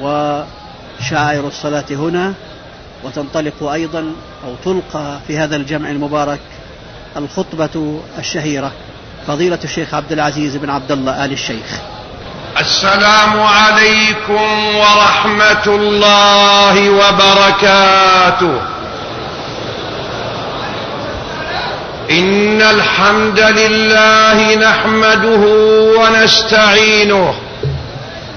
وشاعر الصلاة هنا وتنطلق أيضا أو تلقى في هذا الجمع المبارك الخطبة الشهيرة فضيلة الشيخ عبد العزيز بن عبد الله آل الشيخ. السلام عليكم ورحمة الله وبركاته. إن الحمد لله نحمده ونستعينه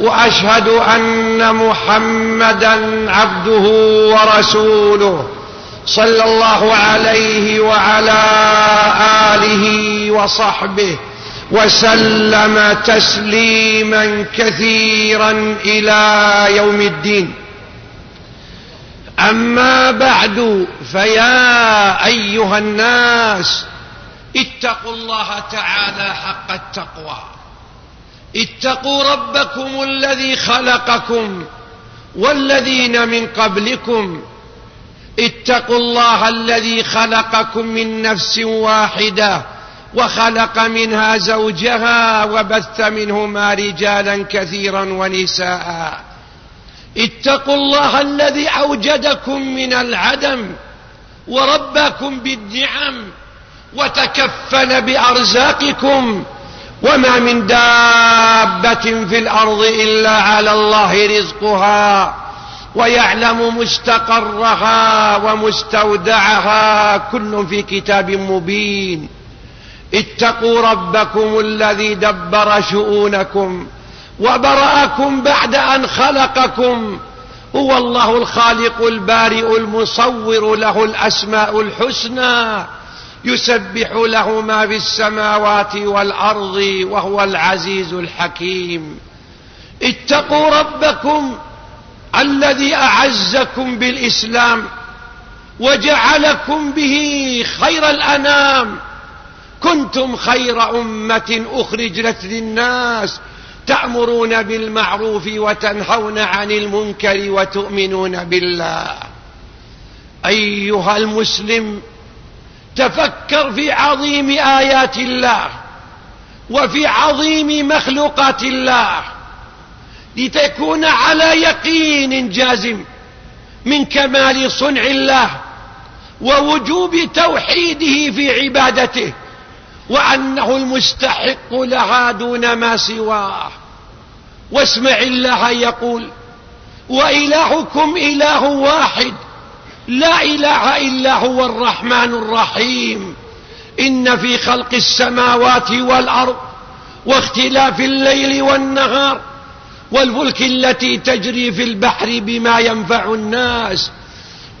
وأشهد أن محمدا عبده ورسوله صلى الله عليه وعلى آله وصحبه وسلم تسليما كثيرا إلى يوم الدين. أما بعد فيا أيها الناس اتقوا الله تعالى حق التقوى. اتقوا ربكم الذي خلقكم والذين من قبلكم. اتقوا الله الذي خلقكم من نفس واحدة وخلق منها زوجها وبث منهما رجالا كثيرا ونساء. اتقوا الله الذي أوجدكم من العدم وربكم بالنعم وتكفل بأرزاقكم وتكفل وما من دابة في الأرض إلا على الله رزقها ويعلم مستقرها ومستودعها كل في كتاب مبين. اتقوا ربكم الذي دبر شؤونكم وبرأكم بعد أن خلقكم. هو الله الخالق البارئ المصور له الأسماء الحسنى. يسبح له ما في السماوات والأرض وهو العزيز الحكيم. اتقوا ربكم الذي أعزكم بالإسلام وجعلكم به خير الأنام. كنتم خير أمة أخرجت للناس تأمرون بالمعروف وتنهون عن المنكر وتؤمنون بالله. أيها المسلم تفكر في عظيم آيات الله وفي عظيم مخلوقات الله لتكون على يقين جازم من كمال صنع الله ووجوب توحيده في عبادته وأنه المستحق لها دون ما سواه واسمع الله يقول وإلهكم إله واحد لا إله إلا هو الرحمن الرحيم. إن في خلق السماوات والأرض واختلاف الليل والنهار والفلك التي تجري في البحر بما ينفع الناس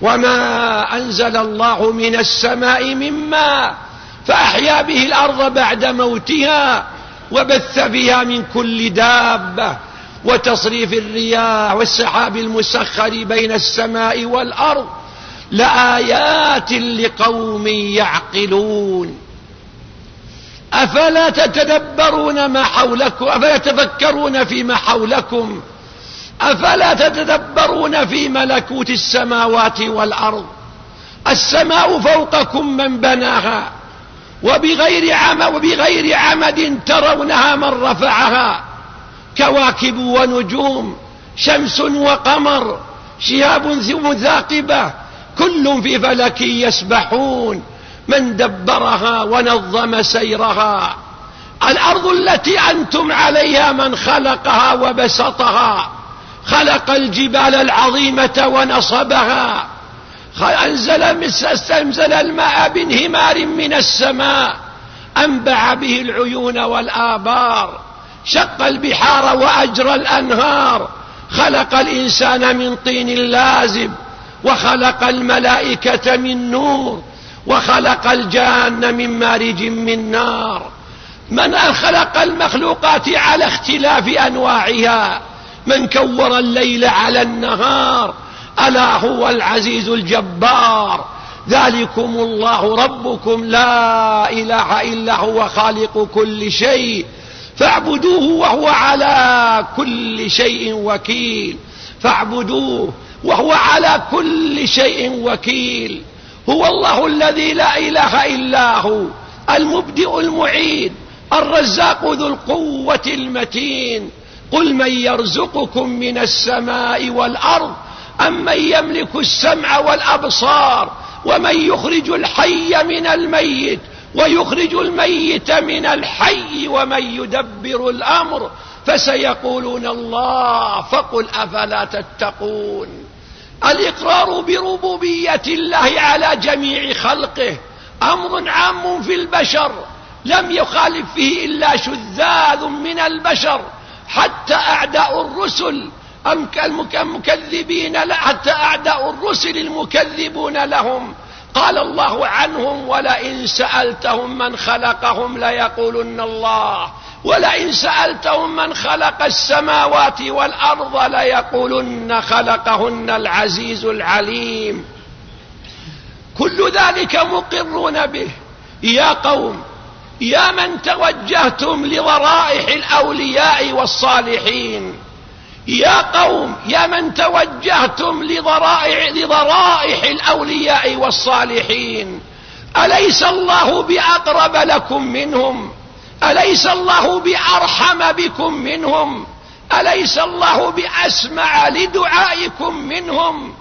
وما أنزل الله من السماء مما فأحيا به الأرض بعد موتها وبث فيها من كل دابة وتصريف الرياح والسحاب المسخر بين السماء والأرض لآيات لقوم يعقلون. أفلا تتدبرون ما حولكم؟ أفلا تفكرون فيما حولكم؟ أفلا تتدبرون في ملكوت السماوات والأرض؟ السماء فوقكم من بناها وبغير عمد, وبغير عمد ترونها من رفعها. كواكب ونجوم شمس وقمر شهاب ثم ثاقبة كل في فلك يسبحون من دبرها ونظم سيرها. الأرض التي أنتم عليها من خلقها وبسطها. خلق الجبال العظيمة ونصبها. أنزل, أنزل الماء بانهمار من السماء. أنبع به العيون والآبار. شق البحار وأجرى الأنهار. خلق الإنسان من طين لازب. وخلق الملائكة من نور وخلق الجان من مارج من نار. من خلق المخلوقات على اختلاف أنواعها؟ من كور الليل على النهار؟ ألا هو العزيز الجبار؟ ذلكم الله ربكم لا إله إلا هو خالق كل شيء. فاعبدوه وهو على كل شيء وكيل. فاعبدوه وهو على كل شيء وكيل. هو الله الذي لا إله إلا هو المبدئ المعيد الرزاق ذو القوة المتين. قل من يرزقكم من السماء والأرض أم من يملك السمع والأبصار؟ ومن يخرج الحي من الميت ويخرج الميت من الحي ومن يدبر الأمر؟ فسيقولون الله فقل أفلا تتقون؟ الإقرار بربوبية الله على جميع خلقه. أمر عام في البشر. لم يخالف فيه إلا شذاذ من البشر. حتى أعداء الرسل. المكذبين حتى أعداء الرسل المكذبون لهم. قال الله عنهم ولئن سألتهم من خلقهم ليقولن الله. ولئن سألتهم من خلق السماوات والأرض ليقولن خلقهن العزيز العليم. كل ذلك مقرون به. يا قوم يا من توجهتم لورائح الأولياء والصالحين. يا قوم يا من توجهتم لضرائح, لضرائح الأولياء والصالحين. أليس الله بأقرب لكم منهم؟ أليس الله بأرحم بكم منهم؟ أليس الله بأسمع لدعائكم منهم؟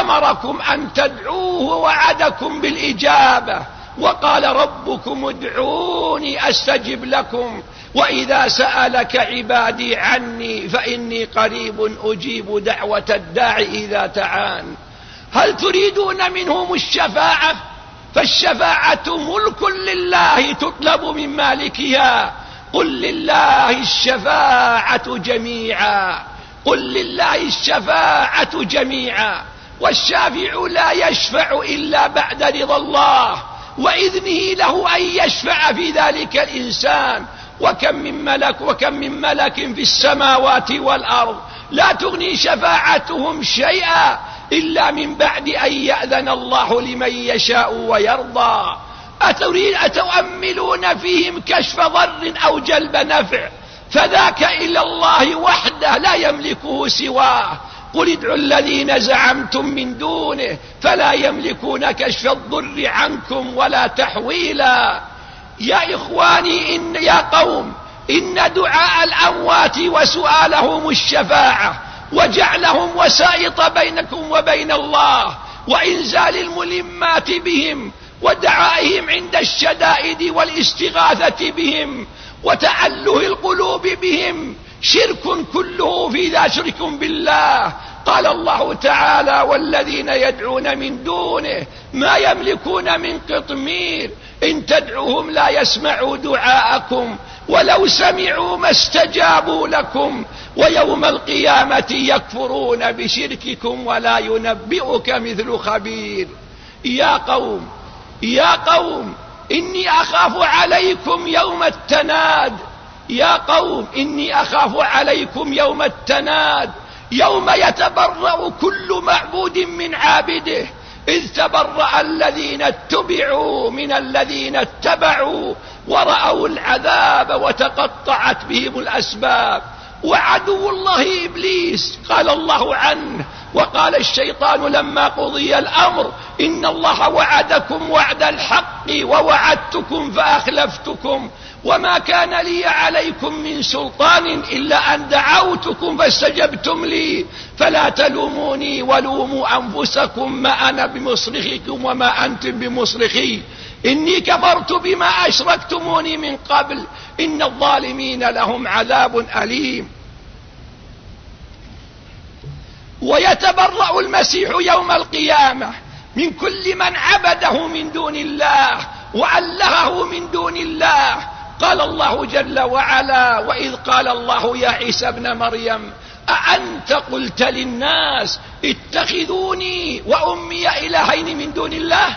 أمركم أن تدعوه وعدكم بالإجابة. وقال ربكم ادعوني أستجب لكم. وإذا سألك عبادي عني فإني قريب أجيب دعوة الداع إذا تعان. هل تريدون منهم الشفاعة؟ فالشفاعة ملك لله تطلب من مالكها. قل لله الشفاعة جميعا. قل لله الشفاعة جميعا. والشافع لا يشفع إلا بعد رضا الله. وإذنه له أن يشفع في ذلك الإنسان. وكم من ملك وكم من ملك في السماوات والأرض. لا تغني شفاعتهم شيئا إلا من بعد أن يأذن الله لمن يشاء ويرضى. أتريد أتؤملون فيهم كشف ضر أو جلب نفع؟ فذاك إلى الله وحده لا يملكه سواه. قل ادعوا الذين زعمتم من دونه فلا يملكون كشف الضر عنكم ولا تحويلا. يا إخواني إن يا قوم إن دعاء الأموات وسؤالهم الشفاعة وجعلهم وسائط بينكم وبين الله وإنزال الملمات بهم ودعائهم عند الشدائد والاستغاثة بهم وتعله القلوب بهم شرك كله في ذا شرك بالله قال الله تعالى والذين يدعون من دونه ما يملكون من قطمير إن تدعوهم لا يسمعوا دعاءكم ولو سمعوا ما استجابوا لكم ويوم القيامة يكفرون بشرككم ولا ينبئك مثل خبير. يا قوم يا قوم إني أخاف عليكم يوم التناد. يا قوم إني أخاف عليكم يوم التناد. يوم يتبرأ كل معبود من عابده. إذ تبرأ الذين اتبعوا من الذين اتبعوا. ورأوا العذاب وتقطعت بهم الأسباب. وعدو الله إبليس قال الله عنه وقال الشيطان لما قضي الأمر إن الله وعدكم وعد الحق ووعدتكم فأخلفتكم. وما كان لي عليكم من سلطان إلا أن دعوتكم فاستجبتم لي. فلا تلوموني ولوموا أنفسكم ما أنا بمصرخكم وما أنتم بمصرخي. إني كفرت بما أشركتموني من قبل. إن الظالمين لهم عذاب أليم. ويتبرأ المسيح يوم القيامة من كل من عبده من دون الله وألهه من دون الله. قال الله جل وعلا وإذ قال الله يا عيسى ابن مريم أأنت قلت للناس اتخذوني وأمي إلهين من دون الله؟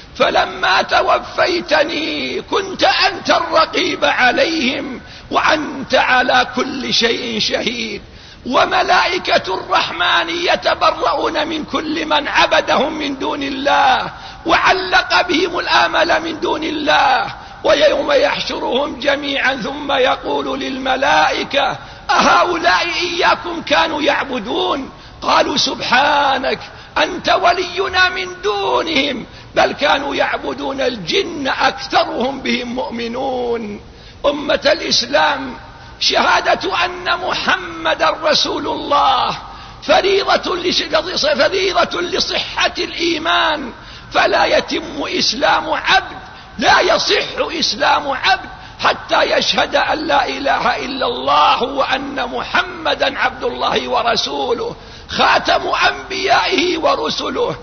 فلما توفيتني كنت أنت الرقيب عليهم وأنت على كل شيء شهيد. وملائكة الرحمن يتبرؤون من كل من عبدهم من دون الله وعلق بهم الآمل من دون الله ويوم يحشرهم جميعا ثم يقول للملائكة أهؤلاء إياكم كانوا يعبدون؟ قالوا سبحانك أنت ولينا من دونهم بل كانوا يعبدون الجن أكثرهم بهم مؤمنون. أمة الإسلام شهادة أن محمد رسول الله فريضة لصحة الإيمان. فلا يتم إسلام عبد لا يصح إسلام عبد حتى يشهد أن لا إله إلا الله وأن محمدا عبد الله ورسوله. خاتم أنبيائه ورسله.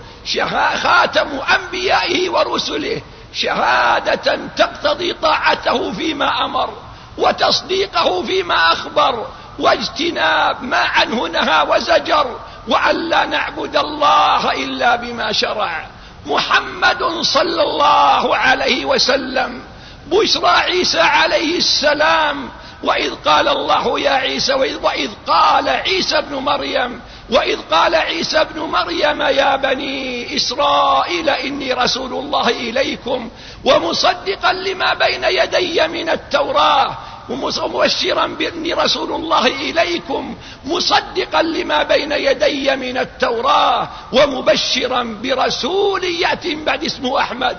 خاتم أنبيائه ورسله. شهادة تقتضي طاعته فيما أمر وتصديقه فيما أخبر واجتناب ما عنه نهى وزجر وأن لا نعبد الله إلا بما شرع. محمد صلى الله عليه وسلم بشرى عيسى عليه السلام وإذ قال الله يا عيسى وإذ, وإذ قال عيسى ابن مريم وإذ قال عيسى ابن مريم يا بني إسرائيل إني رسول الله إليكم ومصدقا لما بين يدي من التوراة ومبشرا بإني رسول الله إليكم مصدقا لما بين يدي من التوراة ومبشرا برسول يأتي بعد اسمه أحمد.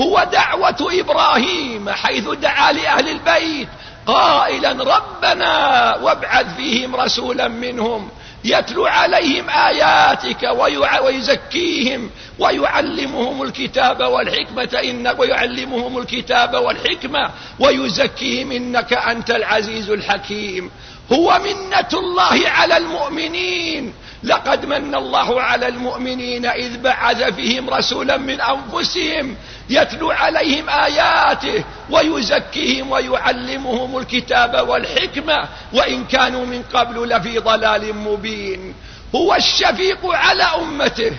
هو دعوة إبراهيم حيث دعا لأهل البيت قائلا ربنا وابعث فيهم رسولا منهم يتلو عليهم آياتك ويزكيهم ويعلمهم الكتاب والحكمة إن ويعلمهم الكتاب والحكمة ويزكيهم إنك أنت العزيز الحكيم. هو منة الله على المؤمنين. لقد من الله على المؤمنين إذ بعث فيهم رسولا من أنفسهم يتلو عليهم آياته ويزكيهم ويعلمهم الكتاب والحكمة وإن كانوا من قبل لفي ضلال مبين. هو الشفيق على أمته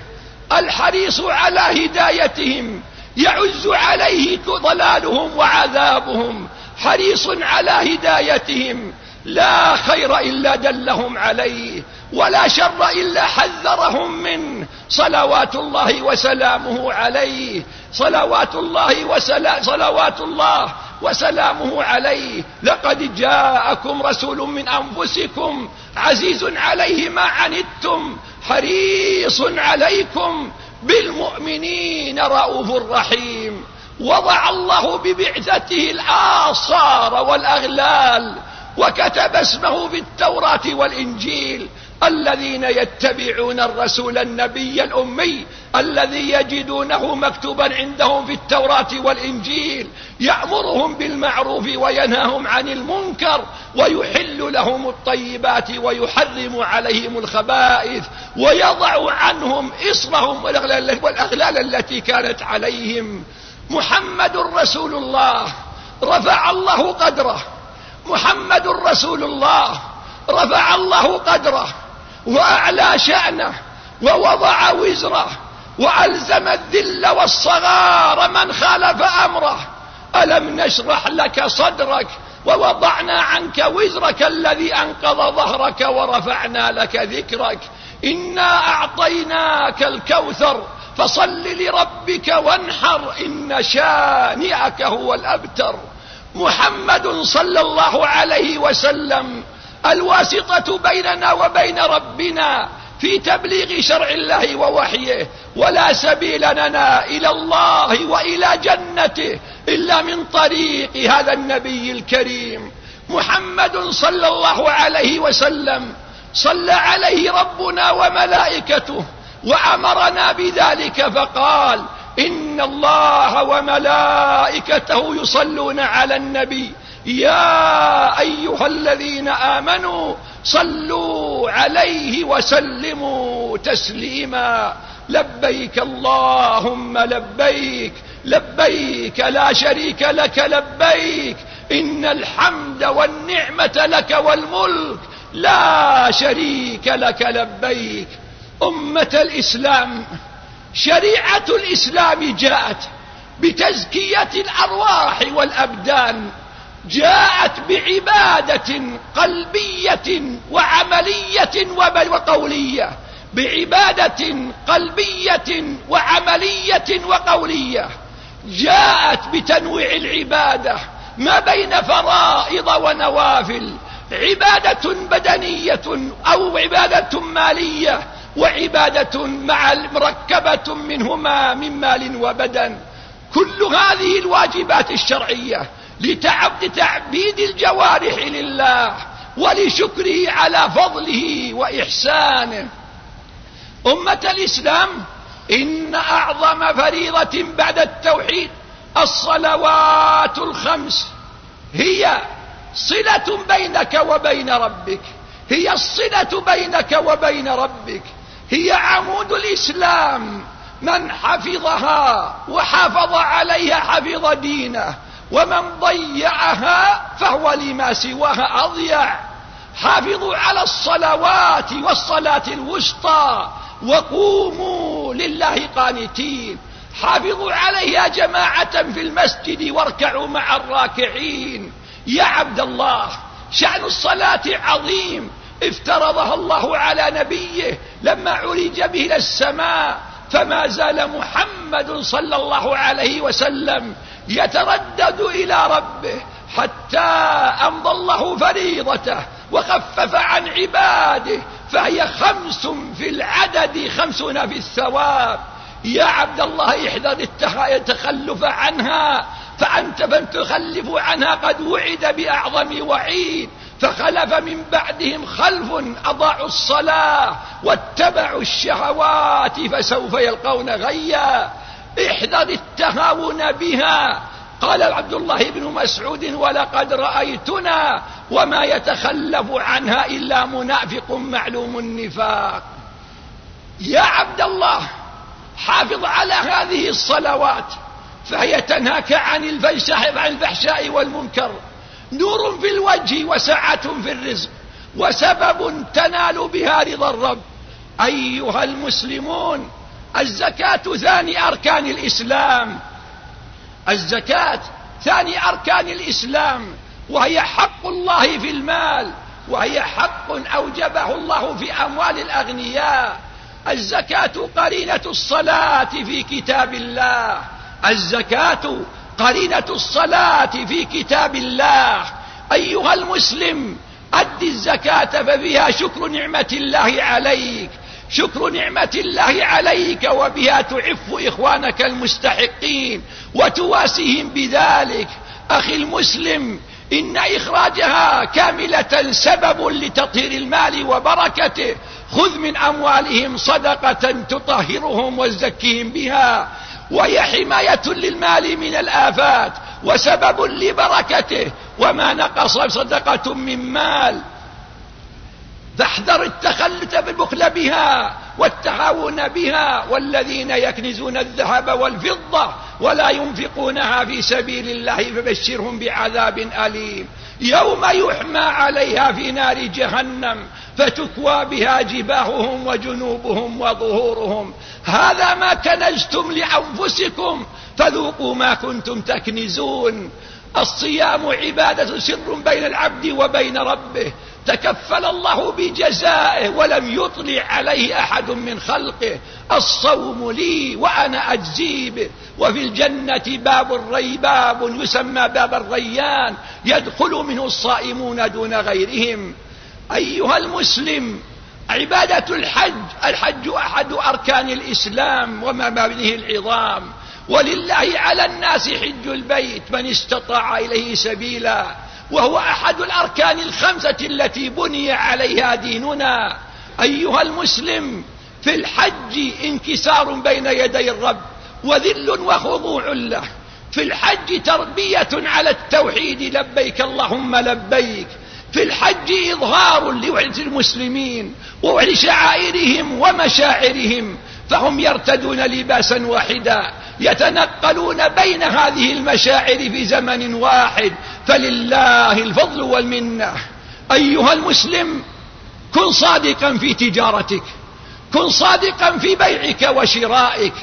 الحريص على هدايتهم يعز عليه ضلالهم وعذابهم حريص على هدايتهم لا خير إلا دلهم عليه ولا شر إلا حذرهم منه. صلوات الله وسلامه عليه. صلوات الله وسلا صلوات الله وسلامه عليه. لقد جاءكم رسول من أنفسكم عزيز عليه ما عنتم حريص عليكم بالمؤمنين رؤوف رحيم. وضع الله ببعثته الآصار والأغلال وكتب اسمه في التوراة والإنجيل الذين يتبعون الرسول النبي الأمي الذي يجدونه مكتوبا عندهم في التوراة والإنجيل يأمرهم بالمعروف وينهاهم عن المنكر ويحل لهم الطيبات ويحرم عليهم الخبائث ويضع عنهم إصرهم والأغلال التي كانت عليهم. محمد رسول الله. رفع الله قدره. محمد رسول الله. رفع الله قدره وأعلى شأنه ووضع وزره وألزم الذل والصغار من خالف أمره. ألم نشرح لك صدرك ووضعنا عنك وزرك الذي أنقض ظهرك ورفعنا لك ذكرك. إنا أعطيناك الكوثر. فصل لربك وانحر إن شانئك هو الأبتر. محمد صلى الله عليه وسلم الواسطة بيننا وبين ربنا في تبليغ شرع الله ووحيه ولا سبيل لنا إلى الله وإلى جنته إلا من طريق هذا النبي الكريم. محمد صلى الله عليه وسلم صلى عليه ربنا وملائكته وأمرنا بذلك فقال إن الله وملائكته يصلون على النبي. يا أيها الذين آمنوا صلوا عليه وسلموا تسليما. لبيك اللهم لبيك. لبيك لا شريك لك. لبيك. إن الحمد والنعمة لك والملك. لا شريك لك. لبيك. أمة الإسلام. شريعة الإسلام جاءت بتزكية الأرواح والأبدان جاءت بعبادة قلبية وعملية وقولية بعبادة قلبية وعملية وقولية جاءت بتنويع العبادة ما بين فرائض ونوافل عبادة بدنية أو عبادة مالية وعبادة مع مركبة منهما من مال وبدن. كل هذه الواجبات الشرعية لتعبد تعبيد الجوارح لله ولشكره على فضله وإحسانه. أمة الإسلام إن أعظم فريضة بعد التوحيد الصلوات الخمس هي صلة بينك وبين ربك. هي الصلة بينك وبين ربك. هي عمود الإسلام. من حفظها وحافظ عليها حفظ دينه. ومن ضيعها فهو لما سواها أضيع. حافظوا على الصلوات والصلاة الوسطى. وقوموا لله قانتين. حافظوا عليها جماعة في المسجد واركعوا مع الراكعين. يا عبد الله شأن الصلاة عظيم. افترضها الله على نبيه لما عرج به إلى السماء فما زال محمد صلى الله عليه وسلم يتردد إلى ربه حتى أمضى الله فريضته وخفف عن عباده. فهي خمس في العدد خمسون في الثواب. يا عبد الله احذر التخلف عنها. فأنت من تخلف عنها قد وعد بأعظم وعيد فخلف من بعدهم خلف أضاعوا الصلاة واتبعوا الشهوات فسوف يلقون غيا. احذر التهاون بها. قال عبد الله بن مسعود ولقد رأيتنا وما يتخلف عنها إلا منافق معلوم النفاق. يا عبد الله حافظ على هذه الصلوات. فهي تنهاك عن الفحشاء والمنكر. نور في الوجه وسعة في الرزق وسبب تنال بها رضا الرب. أيها المسلمون الزكاة ثاني أركان الإسلام. الزكاة ثاني أركان الإسلام. وهي حق الله في المال. وهي حق أوجبه الله في أموال الأغنياء. الزكاة قرينة الصلاة في كتاب الله. الزكاة قرينة الصلاة في كتاب الله. أيها المسلم أد الزكاة فبها شكر نعمة الله عليك. شكر نعمة الله عليك وبها تعف إخوانك المستحقين وتواسيهم بذلك. أخي المسلم إن إخراجها كاملة سبب لتطهير المال وبركته. خذ من أموالهم صدقة تطهرهم وزكيهم بها. وهي حماية للمال من الآفات وسبب لبركته وما نقص صدقة من مال. فاحذر التخلت بالبخل بها والتعاون بها والذين يكنزون الذهب والفضة ولا ينفقونها في سبيل الله فبشرهم بعذاب أليم. يوم يحمى عليها في نار جهنم فتكوى بها جباههم وجنوبهم وظهورهم. هذا ما كنزتم لأنفسكم فذوقوا ما كنتم تكنزون. الصيام عبادة سر بين العبد وبين ربه. تكفل الله بجزائه ولم يطلع عليه أحد من خلقه. الصوم لي وأنا أجزي به. وفي الجنة باب الريباب يسمى باب الريان. يدخل منه الصائمون دون غيرهم. أيها المسلم عبادة الحج. الحج أحد أركان الإسلام وما به العظام. ولله على الناس حج البيت من استطاع إليه سبيلا. وهو أحد الأركان الخمسة التي بني عليها ديننا. أيها المسلم في الحج انكسار بين يدي الرب وذل وخضوع له. في الحج تربية على التوحيد لبيك اللهم لبيك. في الحج إظهار لوحدة المسلمين ووحد شعائرهم ومشاعرهم. فهم يرتدون لباسا واحدا يتنقلون بين هذه المشاعر في زمن واحد. فلله الفضل والمنة. أيها المسلم كن صادقا في تجارتك كن صادقا في بيعك وشرائك.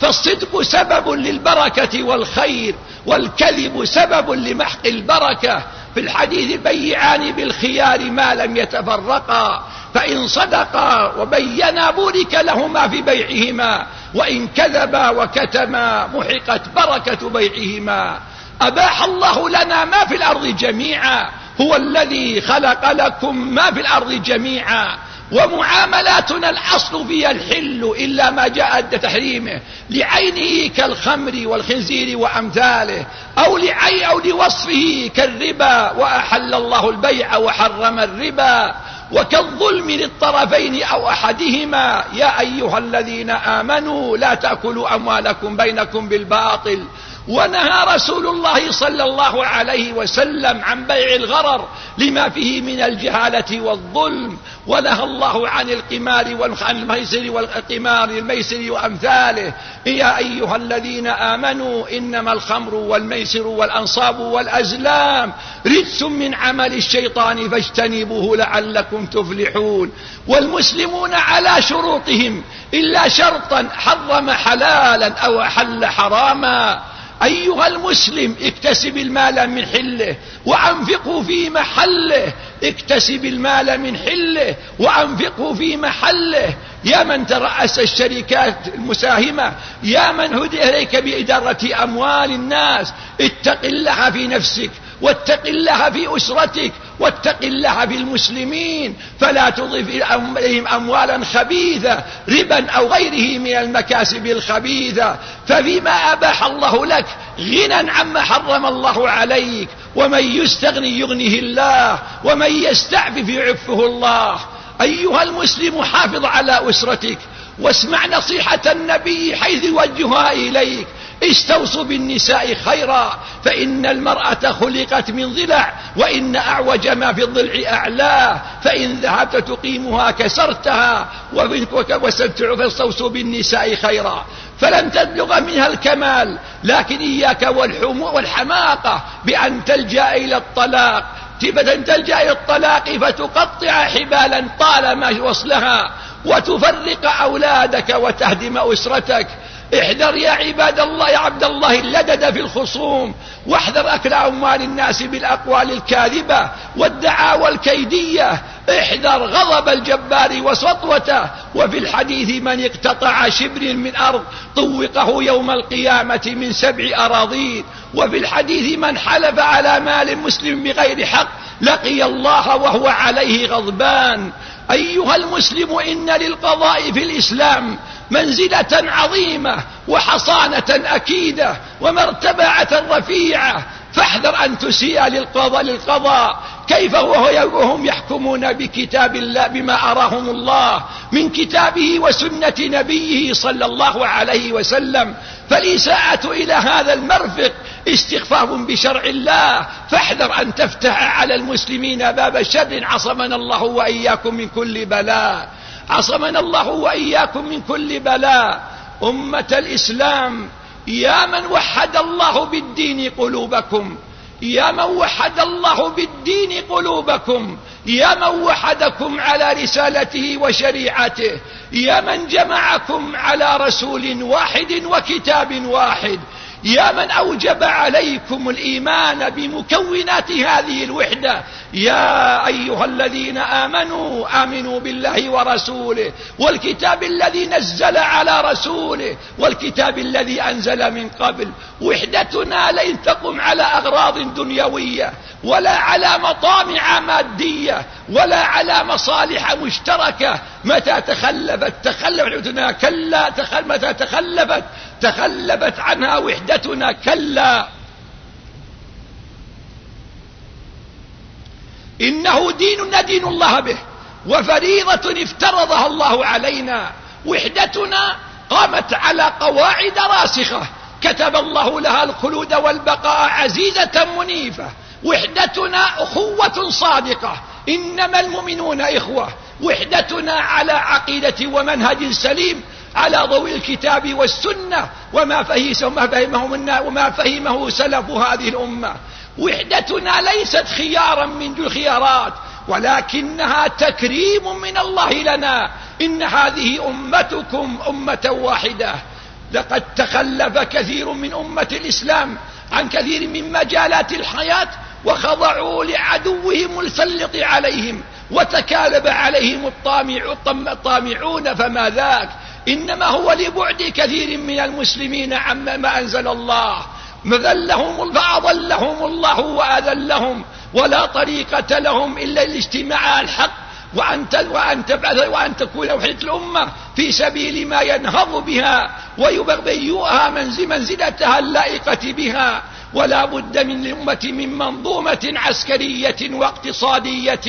فالصدق سبب للبركة والخير والكذب سبب لمحق البركة. في الحديث بيعان بالخيار ما لم يتفرقا. فإن صدقا وبينا بورك لهما في بيعهما وإن كذبا وكتما محقت بركة بيعهما أباح الله لنا ما في الأرض جميعا هو الذي خلق لكم ما في الأرض جميعا ومعاملاتنا الأصل فيها الحل إلا ما جاء تحريمه لعينه كالخمر والخنزير وأمثاله أو لعي أو لوصفه كالربا وأحل الله البيع وحرم الربا وكالظلم للطرفين أو أحدهما يا أيها الذين آمنوا لا تأكلوا أموالكم بينكم بالباطل. ونهى رسول الله صلى الله عليه وسلم عن بيع الغرر لما فيه من الجهالة والظلم ونهى الله عن القمار والميسر والقمار الميسر وأمثاله. يا أيها الذين آمنوا إنما الخمر والميسر والأنصاب والأزلام رجس من عمل الشيطان فاجتنبوه لعلكم تفلحون. والمسلمون على شروطهم إلا شرطا حرم حلالا أو حل حراما. أيها المسلم اكتسب المال من حله وأنفقه في محله. اكتسب المال من حله وأنفقه في محله. يا من ترأس الشركات المساهمة يا من هدي إليك بإدارة أموال الناس. اتق الله في نفسك. واتق الله في أسرتك واتق الله في المسلمين فلا تضف إليهم أموالا خبيثة ربا أو غيره من المكاسب الخبيثة. ففيما أباح الله لك غنى عما حرم الله عليك. ومن يستغني يغنه الله ومن يستعفف يعفه الله. أيها المسلم حافظ على أسرتك واسمع نصيحة النبي حيث يوجهها إليك. استوصوا بالنساء خيرا فإن المرأة خلقت من ضلع وإن أعوج ما في الضلع أعلاه فإن ذهبت تقيمها كسرتها وستعف فاستوصوا بالنساء خيرا فلن تبلغ منها الكمال لكن إياك والحماقة بأن تلجأ إلى الطلاق تبة تلجأ إلى الطلاق فتقطع حبالا طالما وصلها وتفرق أولادك وتهدم أسرتك احذر يا عباد الله يا عبد الله اللدد في الخصوم. واحذر أكل أموال الناس بالأقوال الكاذبة والدعاوى الكيدية احذر غضب الجبار وسطوته. وفي الحديث من اقتطع شبر من أرض طوقه يوم القيامة من سبع أراضين. وفي الحديث من حلف على مال مسلم بغير حق لقي الله وهو عليه غضبان. أيها المسلم إن للقضاء في الإسلام منزلة عظيمة وحصانة أكيدة ومرتبعة رفيعة. فاحذر أن تسيء للقضاء, للقضاء. كيف وهم يحكمون بكتاب الله بما أراهم الله من كتابه وسنة نبيه صلى الله عليه وسلم. فالإساءة إلى هذا المرفق استخفاف بشرع الله فاحذر أن تفتح على المسلمين باب شر عصمنا الله وإياكم من كل بلاء. عصمنا الله وإياكم من كل بلاء. أمة الإسلام يا من وحد الله بالدين قلوبكم. يا من وحد الله بالدين قلوبكم. يا من وحدكم على رسالته وشريعته. يا من جمعكم على رسول واحد وكتاب واحد. يا من أوجب عليكم الإيمان بمكونات هذه الوحدة؟ يا أيها الذين آمنوا آمنوا بالله ورسوله والكتاب الذي نزل على رسوله والكتاب الذي أنزل من قبل. وحدتنا لن تقم على أغراض دنيوية ولا على مطامع مادية ولا على مصالح مشتركة. متى تخلفت؟ تخلفت كلا تخل متى تخلفت؟ تغلبت عنها وحدتنا كلا. إنه دين ندين الله به وفريضة افترضها الله علينا. وحدتنا قامت على قواعد راسخة. كتب الله لها الخلود والبقاء عزيزة منيفة. وحدتنا أخوة صادقة. إنما المؤمنون إخوة. وحدتنا على عقيدة ومنهج سليم. على ضوء الكتاب والسنة وما فهمه وما فهمه سلف هذه الأمة. وحدتنا ليست خيارا من ذو الخيارات ولكنها تكريم من الله لنا. إن هذه أمتكم أمة واحدة. لقد تخلف كثير من أمة الإسلام عن كثير من مجالات الحياة وخضعوا لعدوهم السلط عليهم وتكالب عليهم الطامعون فما ذاك؟ إنما هو لبعد كثير من المسلمين عما ما أنزل الله. مذلهم فأضلهم الله وأذلهم. ولا طريقة لهم إلا الاجتماع على الحق. وأن وأن تبعث وأن تكون وحدة الأمة في سبيل ما ينهض بها. ويبغيها منزلتها اللائقة بها. ولا بد من الأمة من منظومة عسكرية واقتصادية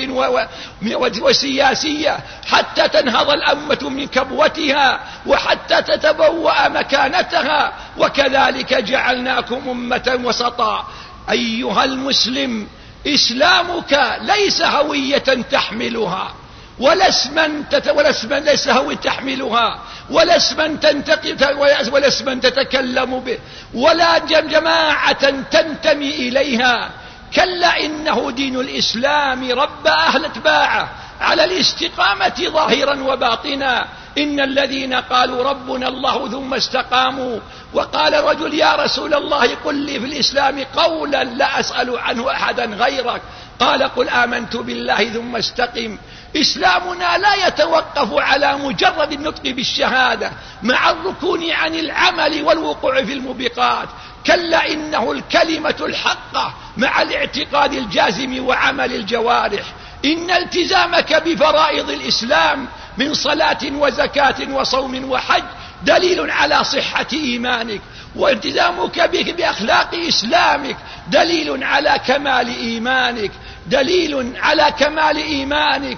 وسياسية حتى تنهض الأمة من كبوتها وحتى تتبوأ مكانتها. وكذلك جعلناكم أمة وسطا. أيها المسلم إسلامك ليس هوية تحملها. ولا اسما تت... اسما ليس هوي تحملها. ولا اسما تنتقي ولا اسما تتكلم به. ولا جماعة تنتمي إليها. كلا إنه دين الإسلام رب أهل أتباعه. على الاستقامة ظاهرا وباطنا. إن الذين قالوا ربنا الله ثم استقاموا. وقال رجل يا رسول الله قل لي في الإسلام قولا لا أسأل عنه أحدا غيرك. قال قل آمنت بالله ثم استقم. إسلامنا لا يتوقف على مجرد النطق بالشهادة مع الركون عن العمل والوقوع في المبقات كلا إنه الكلمة الحقة مع الاعتقاد الجازم وعمل الجوارح. إن التزامك بفرائض الإسلام من صلاة وزكاة وصوم وحج دليل على صحة إيمانك والتزامك بأخلاق إسلامك دليل على كمال إيمانك دليل على كمال إيمانك.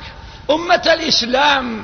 أمة الإسلام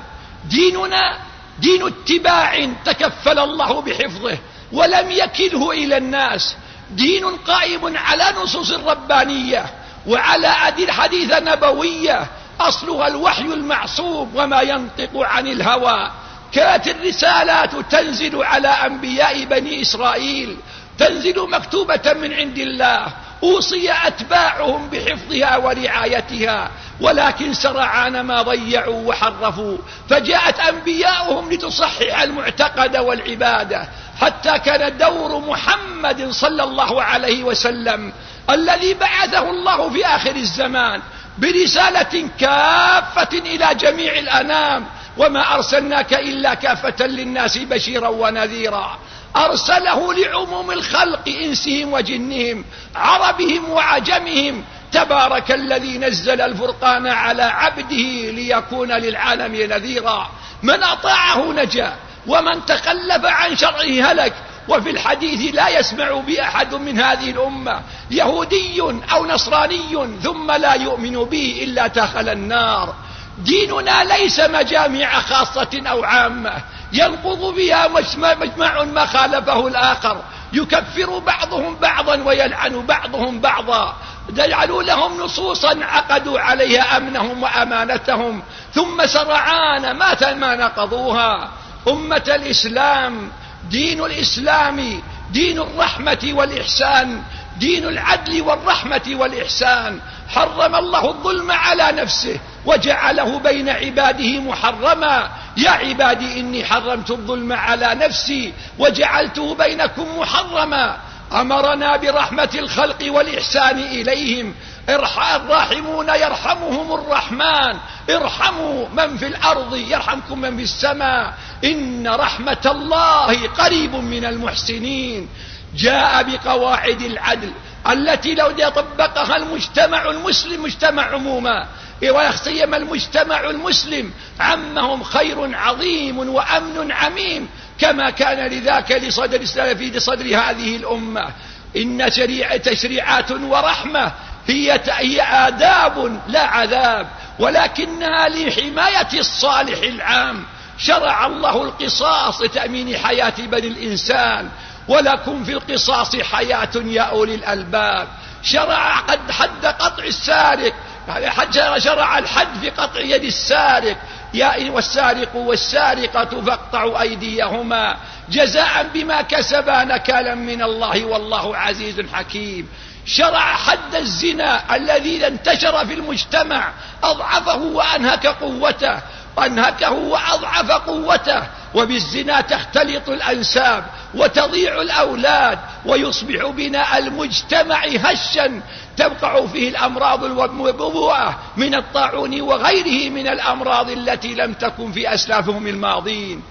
ديننا دين اتباع تكفل الله بحفظه ولم يكله إلى الناس. دين قائم على نصوص ربانية وعلى أدل حديث نبوية. أصلها الوحي المعصوم وما ينطق عن الهوى. كانت الرسالات تنزل على أنبياء بني إسرائيل. تنزل مكتوبة من عند الله. أوصي أتباعهم بحفظها ورعايتها ولكن سرعان ما ضيعوا وحرفوا. فجاءت أنبياؤهم لتصحح المعتقد والعبادة حتى كان دور محمد صلى الله عليه وسلم الذي بعثه الله في آخر الزمان برسالة كافة إلى جميع الأنام وما أرسلناك إلا كافة للناس بشيرا ونذيرا. أرسله لعموم الخلق إنسهم وجنهم عربهم وعجمهم. تبارك الذي نزل الفرقان على عبده ليكون للعالم نذيرا. من أطاعه نجا ومن تخلف عن شرعه هلك. وفي الحديث لا يسمع بأحد من هذه الأمة. يهودي أو نصراني ثم لا يؤمن به إلا دخل النار. ديننا ليس مجامع خاصة أو عامة. ينقض بها مجمع, مجمع ما خالفه الآخر. يكفر بعضهم بعضا ويلعن بعضهم بعضا. جعلوا لهم نصوصا عقدوا عليها أمنهم وأمانتهم. ثم سرعان ما ما نقضوها. أمة الإسلام دين الإسلام دين الرحمة والإحسان دين العدل والرحمة والإحسان. حرم الله الظلم على نفسه وجعله بين عباده محرما. يا عبادي إني حرمت الظلم على نفسي وجعلته بينكم محرما. أمرنا برحمة الخلق والإحسان إليهم. الراحمون يرحمهم الرحمن. ارحموا من في الأرض يرحمكم من في السماء. إن رحمة الله قريب من المحسنين. جاء بقواعد العدل. التي لو طبقها المجتمع المسلم مجتمع عموما. إيه سيما المجتمع المسلم عمهم خير عظيم وأمن عميم كما كان لذاك لصدر في صدر هذه الأمة. إن شريعة تشريعات ورحمة هي هي آداب لا عذاب. ولكنها لحماية الصالح العام. شرع الله القصاص لتأمين حياة بني الإنسان. ولكم في القصاص حياة يا أولي الألباب. شرع قد حد قطع السارق. يعني شرع الحد في قطع يد السارق. يا والسارق والسارقة فاقطعوا أيديهما. جزاء بما كسبا نكالا من الله والله عزيز حكيم. شرع حد الزنا الذي انتشر في المجتمع. أضعفه وأنهك قوته. أنهكه وأضعف قوته. وبالزنا تختلط الأنساب وتضيع الأولاد ويصبح بناء المجتمع هشا تبقع فيه الأمراض والمبوة من الطاعون وغيره من الأمراض التي لم تكن في أسلافهم الماضين.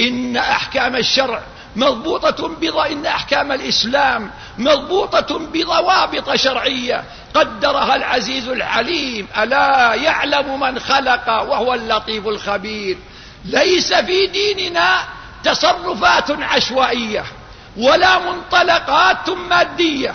إن أحكام الشرع مضبوطة بض... إن أحكام الإسلام مضبوطة بضوابط شرعية. قدرها العزيز العليم. ألا يعلم من خلق وهو اللطيف الخبير. ليس في ديننا تصرفات عشوائية ولا منطلقات مادية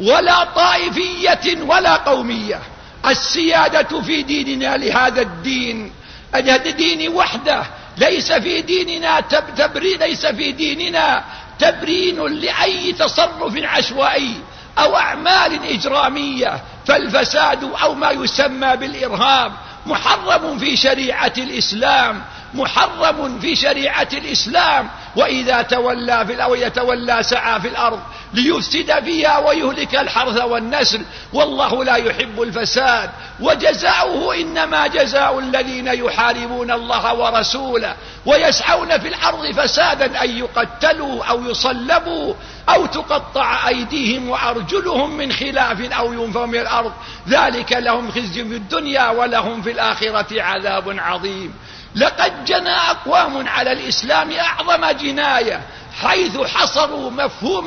ولا طائفية ولا قومية. السيادة في ديننا لهذا الدين الدين وحده ليس في ديننا تبري ليس في ديننا تبرين لأي تصرف عشوائي أو أعمال إجرامية. فالفساد أو ما يسمى بالإرهاب محرم في شريعة الإسلام. محرم في شريعة الإسلام وإذا تولى في الأرض يتولى سعى في الأرض ليفسد فيها ويهلك الحرث والنسل. والله لا يحب الفساد وجزاؤه إنما جزاء الذين يحاربون الله ورسوله ويسعون في الأرض فسادا أن يقتلوا أو يصلبوا أو تقطع أيديهم وأرجلهم من خلاف أو ينفوا من الأرض. ذلك لهم خزي في الدنيا ولهم في الآخرة عذاب عظيم. لقد جنى أقوام على الإسلام أعظم جناية حيث حصروا مفهوم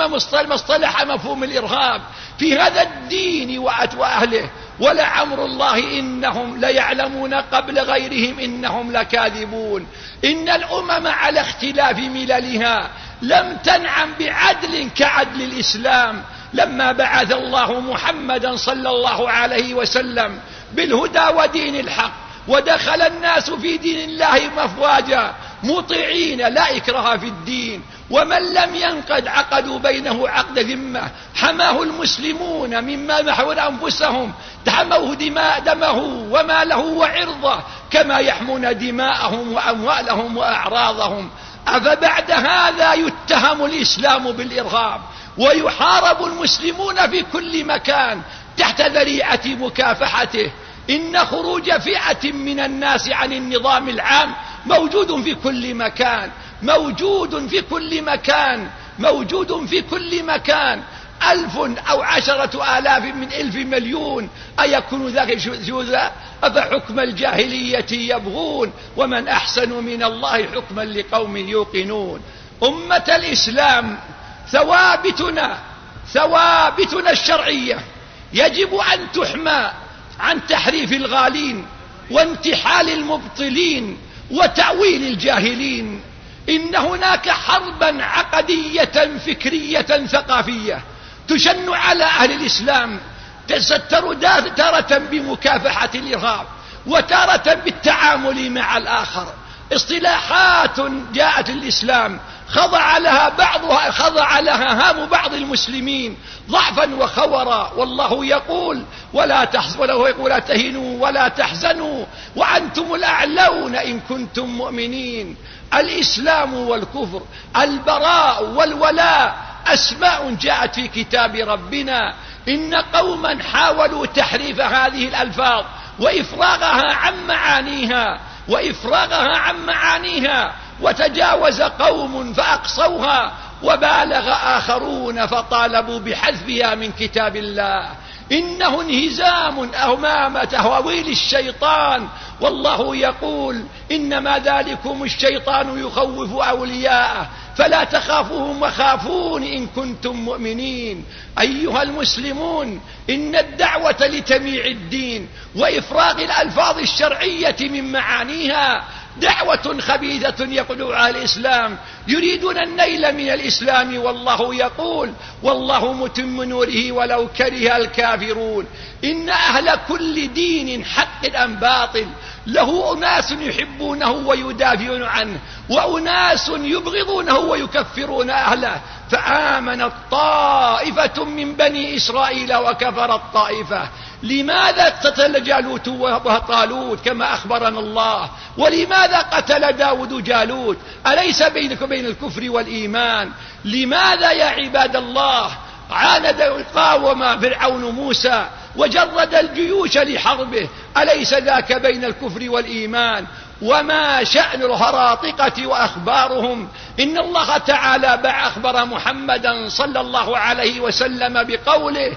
مصطلح, مفهوم الإرهاب في هذا الدين وأهله. ولعمر الله إنهم ليعلمون قبل غيرهم إنهم لكاذبون. إن الأمم على اختلاف مللها لم تنعم بعدل كعدل الإسلام. لما بعث الله محمدا صلى الله عليه وسلم بالهدى ودين الحق ودخل الناس في دين الله مفواجا مطيعين لا إكراه في الدين ومن لم ينقد عقدوا بينه عقد ذمة حماه المسلمون مما محور أنفسهم تحموه دماء دمه وماله وعرضه كما يحمون دماءهم وأموالهم وأعراضهم أفبعد هذا يتهم الإسلام بالإرهاب ويحارب المسلمون في كل مكان تحت ذريعة مكافحته إن خروج فئة من الناس عن النظام العام موجود في كل مكان موجود في كل مكان موجود في كل مكان. ألف أو عشرة آلاف من ألف مليون. أيكون ذاك جوزا أفحكم الجاهلية يبغون؟ ومن أحسن من الله حكما لقوم يوقنون. أمة الإسلام ثوابتنا ثوابتنا الشرعية يجب أن تحمى. عن تحريف الغالين وانتحال المبطلين وتأويل الجاهلين. إن هناك حربا عقدية فكرية ثقافية تشن على أهل الإسلام تستر تارة بمكافحة الإرهاب وتارة بالتعامل مع الآخر. اصطلاحات جاءت الإسلام. خضع لها بعضها خضع لها هام بعض المسلمين ضعفا وخورا. والله يقول ولا تحزنوا يقول لا تهنوا ولا تحزنوا وأنتم الأعلون إن كنتم مؤمنين. الإسلام والكفر البراء والولاء أسماء جاءت في كتاب ربنا. إن قوما حاولوا تحريف هذه الألفاظ وإفراغها عن معانيها. وإفراغها عن معانيها وتجاوز قوم فأقصوها وبالغ آخرون فطالبوا بحذفها من كتاب الله. إنه انهزام أمام تهاويل الشيطان. والله يقول إنما ذلكم الشيطان يخوف أولياءه. فلا تخافوهم وخافون إن كنتم مؤمنين. أيها المسلمون إن الدعوة لتميع الدين وإفراغ الألفاظ الشرعية من معانيها دعوة خبيثة يقدعها الإسلام. يريدون النيل من الإسلام والله يقول والله متم نوره ولو كره الكافرون. إن أهل كل دين حق أم باطل له أناس يحبونه ويدافعون عنه وأناس يبغضونه ويكفرون أهله. فآمنت طائفة من بني إسرائيل وكفرت طائفة لماذا قتل جالوت وطالوت كما أخبرنا الله؟ ولماذا قتل داود جالوت؟ أليس بينك وبين الكفر والإيمان؟ لماذا يا عباد الله؟ عاند وقاوم فرعون موسى وجرد الجيوش لحربه. أليس ذاك بين الكفر والإيمان؟ وما شأن الهراطقة وأخبارهم؟ إن الله تعالى أخبر محمدا صلى الله عليه وسلم بقوله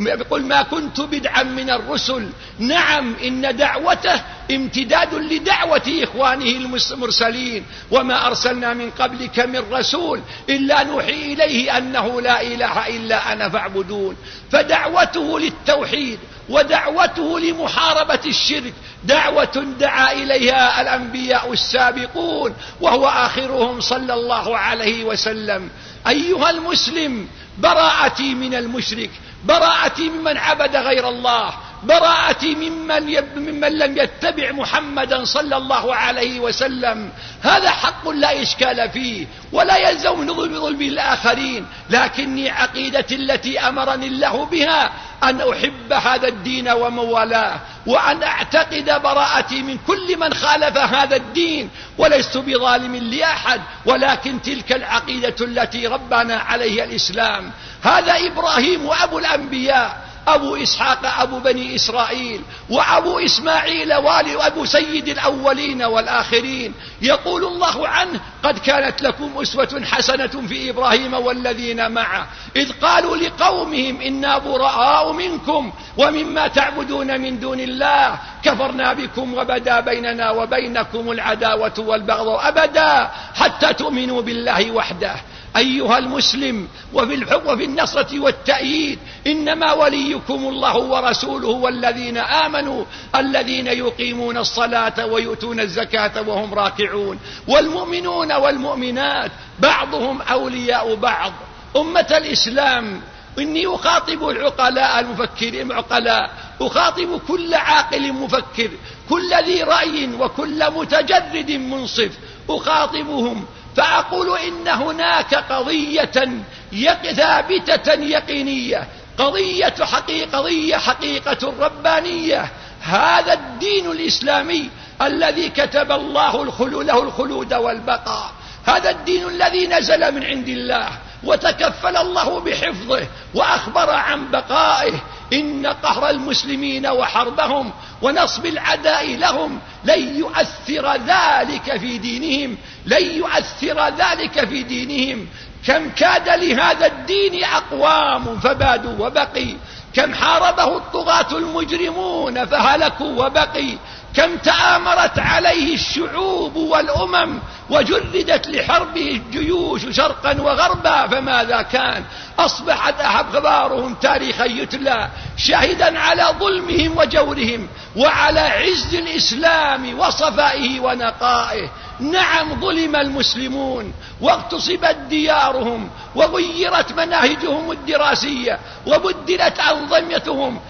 يقول ما كنت بدعا من الرسل. نعم إن دعوته امتداد لدعوة إخوانه المرسلين وما أرسلنا من قبلك من رسول إلا نوحي إليه أنه لا إله إلا أنا فاعبدون. فدعوته للتوحيد ودعوته لمحاربة الشرك دعوة دعا إليها الأنبياء السابقون وهو آخرهم صلى الله عليه وسلم. أيها المسلم براءتي من المشرك براءتي ممن عبد غير الله. براءتي ممن, يب ممن لم يتبع محمدا صلى الله عليه وسلم. هذا حق لا إشكال فيه ولا يلزم بظلم الآخرين. لكني عقيدتي التي أمرني الله بها أن أحب هذا الدين ومولاه وأن أعتقد براءتي من كل من خالف هذا الدين ولست بظالم لأحد. ولكن تلك العقيدة التي ربنا عليها الإسلام. هذا إبراهيم وأبو الأنبياء. أبو إسحاق أبو بني إسرائيل وأبو إسماعيل والي وأبو سيد الأولين والآخرين. يقول الله عنه قد كانت لكم أسوة حسنة في إبراهيم والذين معه. إذ قالوا لقومهم إنا براء منكم ومما تعبدون من دون الله. كفرنا بكم وبدا بيننا وبينكم العداوة والبغض أبدا حتى تؤمنوا بالله وحده. أيها المسلم وفي النصرة والتأييد إنما وليكم الله ورسوله والذين آمنوا الذين يقيمون الصلاة ويؤتون الزكاة وهم راكعون. والمؤمنون والمؤمنات بعضهم أولياء بعض. أمة الإسلام إني أخاطب العقلاء المفكرين عقلاء. أخاطب كل عاقل مفكر كل ذي رأي وكل متجرد منصف. أخاطبهم فأقول إن هناك قضية ثابتة يقينية. قضية حقيقة, قضية حقيقة ربانية. هذا الدين الإسلامي الذي كتب الله الخلو له الخلود والبقاء. هذا الدين الذي نزل من عند الله وتكفل الله بحفظه وأخبر عن بقائه إن قهر المسلمين وحربهم ونصب العداء لهم لن يؤثر ذلك في دينهم لن يؤثر ذلك في دينهم. كم كاد لهذا الدين أقوام فبادوا وبقي كم حاربه الطغاة المجرمون فهلكوا وبقي. كم تآمرت عليه الشعوب والأمم وجلدت لحربه الجيوش شرقا وغربا فماذا كان؟ أصبحت أخبارهم تاريخا يتلى شهدا على ظلمهم وجورهم وعلى عز الإسلام وصفائه ونقائه. نعم ظلم المسلمون واغتصبت ديارهم وغيرت مناهجهم الدراسية وبدلت أنظمتهم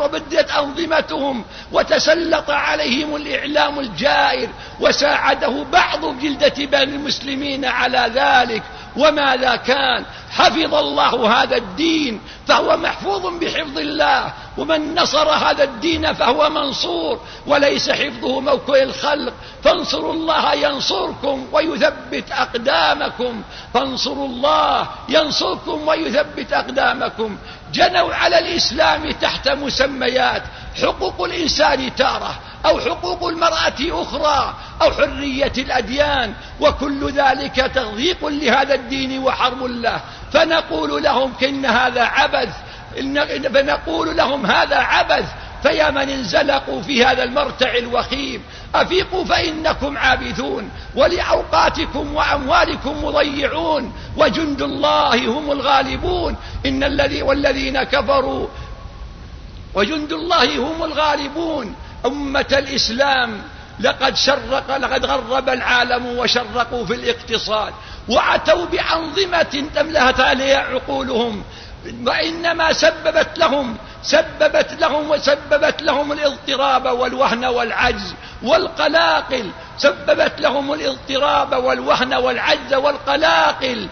وبدلت أنظمتهم وتسلط عليهم الإعلام الجائر وساعده بعض جلدة بني المسلمين على ذلك وماذا كان؟ حفظ الله هذا الدين فهو محفوظ بحفظ الله ومن نصر هذا الدين فهو منصور وليس حفظه موكل الخلق فانصروا الله ينصركم ويثبت أقدامكم لكم فانصروا الله ينصركم ويثبت أقدامكم. جنوا على الإسلام تحت مسميات حقوق الإنسان تارة أو حقوق المرأة أخرى أو حرية الأديان وكل ذلك تضييق لهذا الدين وحرم له. فنقول لهم إن هذا عبث فنقول لهم هذا عبث فيا من انزلقوا في هذا المرتع الوخيم أفيقوا فإنكم عابثون ولأوقاتكم وأموالكم مضيعون وجند الله هم الغالبون. إن الذي والذين كفروا وجند الله هم الغالبون. أمة الإسلام لقد شرق لقد غرب العالم وشرقوا في الاقتصاد وعتوا بأنظمة تملهت عليها عقولهم وإنما سببت لهم سببت لهم وسببت لهم الإضطراب والوهن والعجز والقلاقل. سببت لهم الإضطراب والوهن والعجز والقلاقل.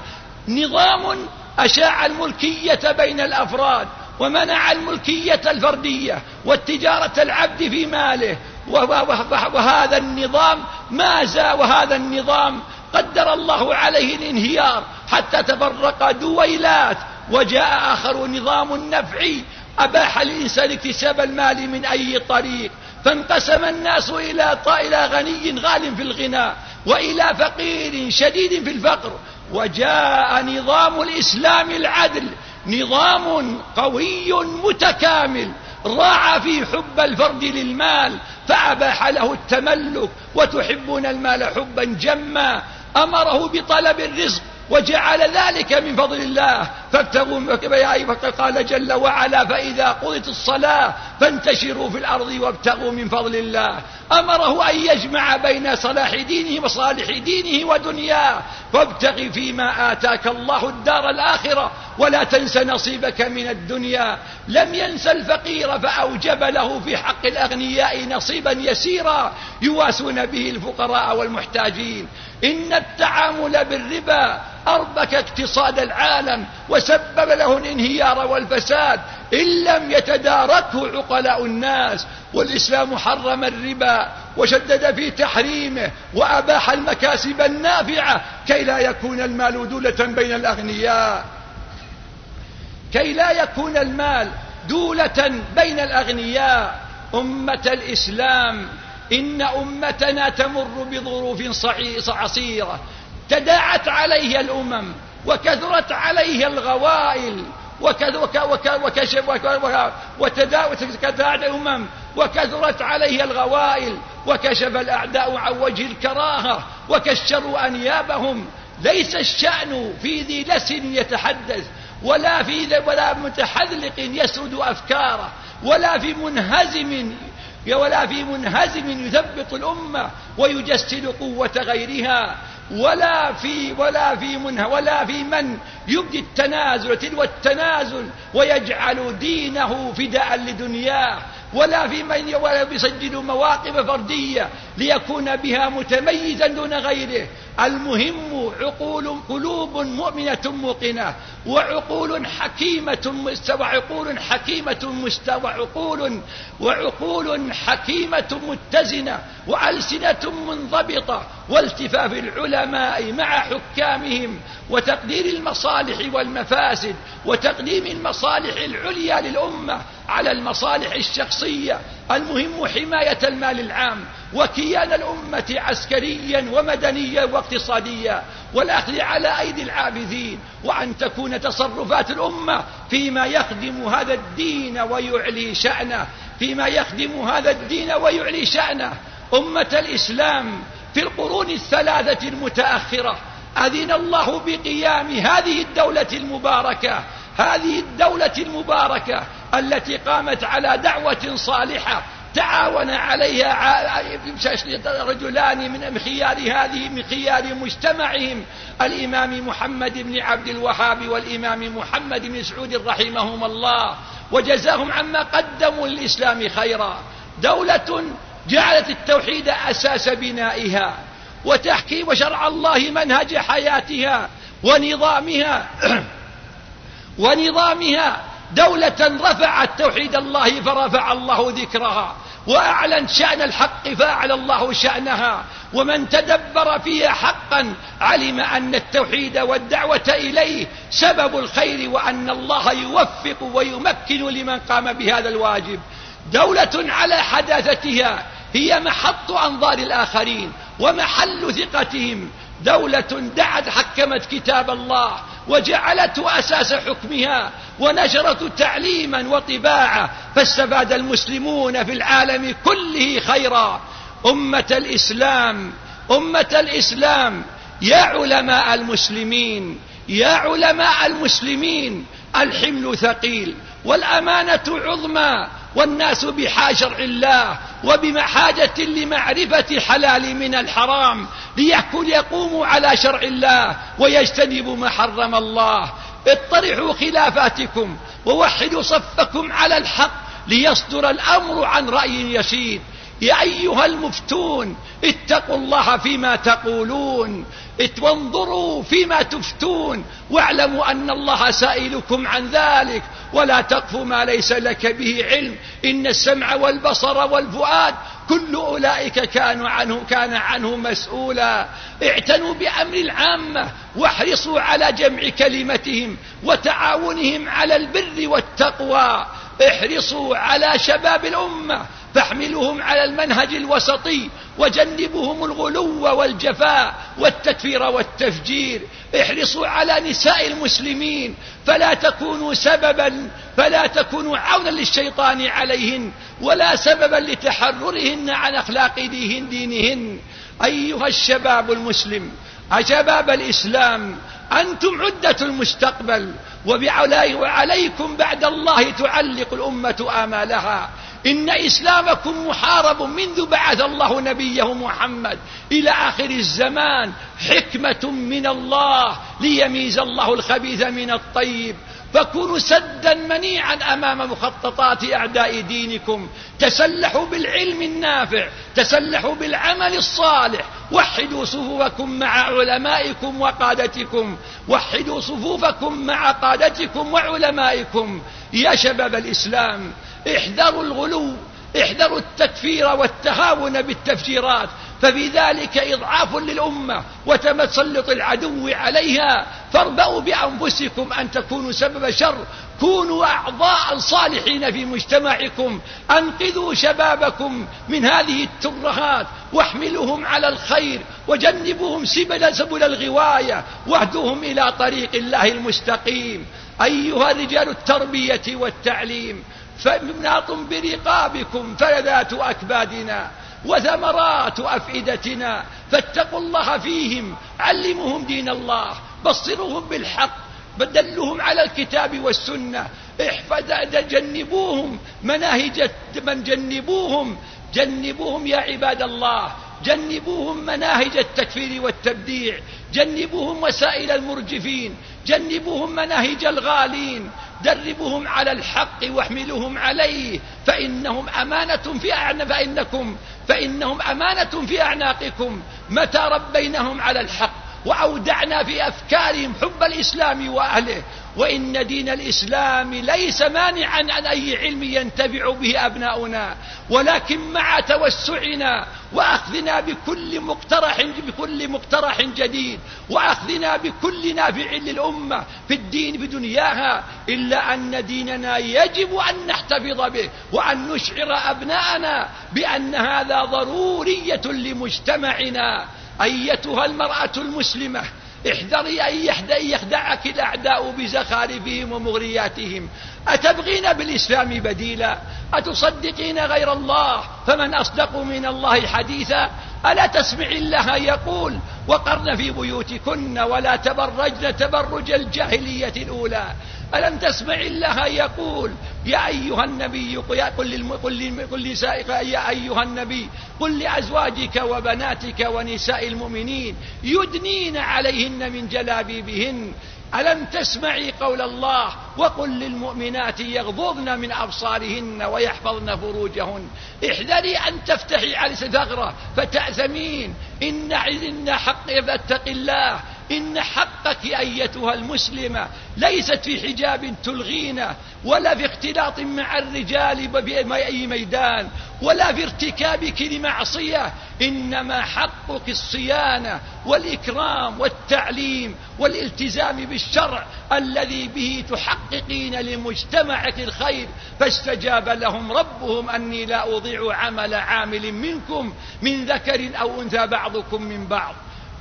نظام أشاع الملكية بين الأفراد ومنع الملكية الفردية والتجارة العبد في ماله. وهذا النظام ما زال وهذا النظام قدر الله عليه الانهيار حتى تفرق دويلات وجاء آخر نظام نفعي أباح الإنسان اكتساب المال من أي طريق فانقسم الناس إلى إلى غني غال في الغنى وإلى فقير شديد في الفقر. وجاء نظام الإسلام العدل نظام قوي متكامل راعى في حب الفرد للمال فأباح له التملك وتحبون المال حبا جما أمره بطلب الرزق وجعل ذلك من فضل الله. فابتغوا قال جل وعلا فإذا قضت الصلاة فانتشروا في الأرض وابتغوا من فضل الله. أمره أن يجمع بين صلاح دينه وصالح دينه ودنياه. فابتغ فيما آتاك الله الدار الآخرة ولا تنس نصيبك من الدنيا. لم ينس الفقير فأوجب له في حق الأغنياء نصيبا يسيرا. يواسون به الفقراء والمحتاجين. إن التعامل بالربا أربك اقتصاد العالم وسبب له الانهيار والفساد إن لم يتداركه عقلاء الناس والإسلام حرم الربا وشدد في تحريمه وأباح المكاسب النافعة كي لا يكون المال دولة بين الأغنياء. كي لا يكون المال دولة بين الأغنياء. أمة الإسلام إن أمتنا تمر بظروف عصيرة تداعت عليها الأمم وكثرت عليها الغوائل وتداعت الأمم وكثرت عليها الغوائل وكشف الأعداء عن وجه الكراهة وكشروا أنيابهم. ليس الشأن في ذي لس يتحدث ولا في ولا متحذلق يسرد أفكاره ولا في منهزم ولا في منهزم يثبط الأمة ويجسد قوة غيرها ولا في ولا في منه ولا في من يبدي التنازل تلو التنازل ويجعل دينه فداء لدنياه ولا في من ولا يسجل مواقف فردية ليكون بها متميزا دون غيره. المهم عقول قلوب مؤمنة موقنة وعقول حكيمة وعقول حكيمة وعقول وعقول حكيمة متزنة وألسنة منضبطة والتفاف العلماء مع حكامهم وتقدير المصالح والمفاسد وتقديم المصالح العليا للأمة على المصالح الشخصية. المهم حماية المال العام وكيان الأمة عسكريا ومدنيا واقتصاديا والأخذ على أيدي العابدين وأن تكون تصرفات الأمة فيما يخدم هذا الدين ويعلي شأنه فيما يخدم هذا الدين ويعلي شأنه. أمة الإسلام في القرون الثلاثة المتأخرة أذن الله بقيام هذه الدولة المباركة هذه الدولة المباركة التي قامت على دعوة صالحة تعاون عليها رجلان من خيار هذه من خيار مجتمعهم. الإمام محمد بن عبد الوهاب والإمام محمد بن سعود رحمهما الله. وجزاهم عما قدموا للإسلام خيرا. دولة جعلت التوحيد أساس بنائها. وتحكي وشرع الله منهج حياتها ونظامها ونظامها دولة رفعت توحيد الله فرفع الله ذكرها وأعلن شأن الحق فأعلى الله شأنها ومن تدبر فيها حقا علم أن التوحيد والدعوة إليه سبب الخير وأن الله يوفق ويمكن لمن قام بهذا الواجب. دولة على حداثتها هي محط أنظار الآخرين ومحل ثقتهم دولة دعت حكمت كتاب الله وجعلته أساس حكمها ونشرت تعليما وطباعة فاستفاد المسلمون في العالم كله خيرا. أمة الإسلام أمة الإسلام يا علماء المسلمين يا علماء المسلمين الحمل ثقيل والأمانة عظمى. والناس بحاجر الله وبمحاجة لمعرفة حلال من الحرام ليكون يقوم على شرع الله ويجتنبوا ما حرم الله. اطرحوا خلافاتكم ووحدوا صفكم على الحق ليصدر الأمر عن رأي يسير. يا أيها المفتون اتقوا الله فيما تقولون وانظروا فيما تفتون واعلموا أن الله سائلكم عن ذلك ولا تقف ما ليس لك به علم إن السمع والبصر والفؤاد كل أولئك كانوا عنه كان عنه مسؤولا. اعتنوا بأمر العامة واحرصوا على جمع كلمتهم وتعاونهم على البر والتقوى. احرصوا على شباب الأمة فاحملهم على المنهج الوسطي وجنبهم الغلو والجفاء والتكفير والتفجير. احرصوا على نساء المسلمين فلا تكونوا سببا فلا تكونوا عونا للشيطان عليهن ولا سببا لتحررهن عن أخلاق دينهن. أيها الشباب المسلم أشباب الإسلام أنتم عدة المستقبل وعليكم بعد الله تعلق الأمة آمالها. إن إسلامكم محارب منذ بعث الله نبيه محمد إلى آخر الزمان حكمة من الله ليميز الله الخبيث من الطيب. فكونوا سدا منيعا أمام مخططات أعداء دينكم. تسلحوا بالعلم النافع تسلحوا بالعمل الصالح. وحدوا صفوفكم مع علمائكم وقادتكم. وحدوا صفوفكم مع قادتكم وعلمائكم. يا شباب الإسلام احذروا الغلو احذروا التكفير والتهاون بالتفجيرات ففي ذلك إضعاف للأمة وتمسلط العدو عليها. فاربأوا بأنفسكم أن تكونوا سبب شر. كونوا أعضاء صالحين في مجتمعكم. أنقذوا شبابكم من هذه الترهات واحملهم على الخير. وجنبهم سبل سبل الغواية. واهدوهم إلى طريق الله المستقيم. أيها رجال التربية والتعليم فمناط برقابكم فلذات أكبادنا وثمرات أفئدتنا فاتقوا الله فيهم علمهم دين الله بصرهم بالحق بدلهم على الكتاب والسنة احفظ جنبوهم مناهج من جنبوهم جنبوهم يا عباد الله جنبوهم مناهج التكفير والتبديع جنبوهم وسائل المرجفين جنبوهم مناهج الغالين دربوهم على الحق واحملوهم عليه فإنهم أمانة في أعناق فإنكم فإنهم أمانة في أعناقكم. متى ربيناهم على الحق وأودعنا في أفكارهم حب الإسلام وأهله؟ وإن دين الإسلام ليس مانعا عن أي علم ينتفع به أبناؤنا ولكن مع توسعنا وأخذنا بكل مقترح بكل مقترح جديد وأخذنا بكل نافع للأمة في الدين بدنياها إلا أن ديننا يجب أن نحتفظ به وأن نشعر أبناءنا بأن هذا ضرورية لمجتمعنا. أيتها المرأة المسلمة احذري أن يخدعك الأعداء بزخارفهم ومغرياتهم. أتبغين بالإسلام بديلا؟ أتصدقين غير الله؟ فمن أصدق من الله حديثا؟ ألا تسمعين لها يقول وقرن في بيوتكن ولا تبرجن تبرج الجاهلية الأولى. ألم تسمع الله يقول يا أيها النبي قل لسائق يا أيها النبي قل لأزواجك وبناتك ونساء المؤمنين يدنين عليهن من جلابيبهن ألم تسمعي قول الله وقل للمؤمنات يغضضن من أبصارهن ويحفظن فروجهن؟ احذري أن تفتحي على ثغرة فتأثمين إن عذن حق يبتق الله. إن حقك أيتها المسلمة ليست في حجاب تلغينا ولا في اختلاط مع الرجال بأي ميدان ولا في ارتكابك لمعصية إنما حقك الصيانة والإكرام والتعليم والالتزام بالشرع الذي به تحققين لمجتمعك الخير فاستجاب لهم ربهم أني لا أضيع عمل عامل منكم من ذكر أو أنثى بعضكم من بعض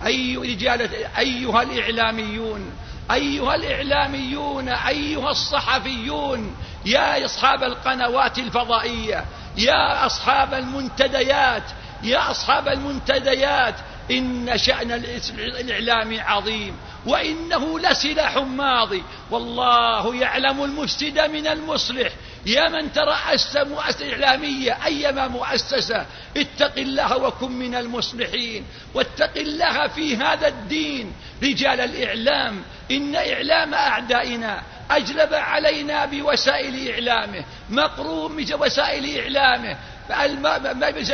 أي رجالة أيها الإعلاميون أيها الإعلاميون أيها الصحفيون يا أصحاب القنوات الفضائية يا أصحاب المنتديات يا أصحاب المنتديات إن شأن الإعلام عظيم. وإنه لسلاح ماضي. والله يعلم المفسد من المصلح. يا من ترأست مؤسسة إعلامية أيما مؤسسة اتق الله وكن من المصلحين. واتق الله في هذا الدين. رجال الإعلام إن إعلام أعدائنا أجلب علينا بوسائل إعلامه. مقروم بوسائل إعلامه.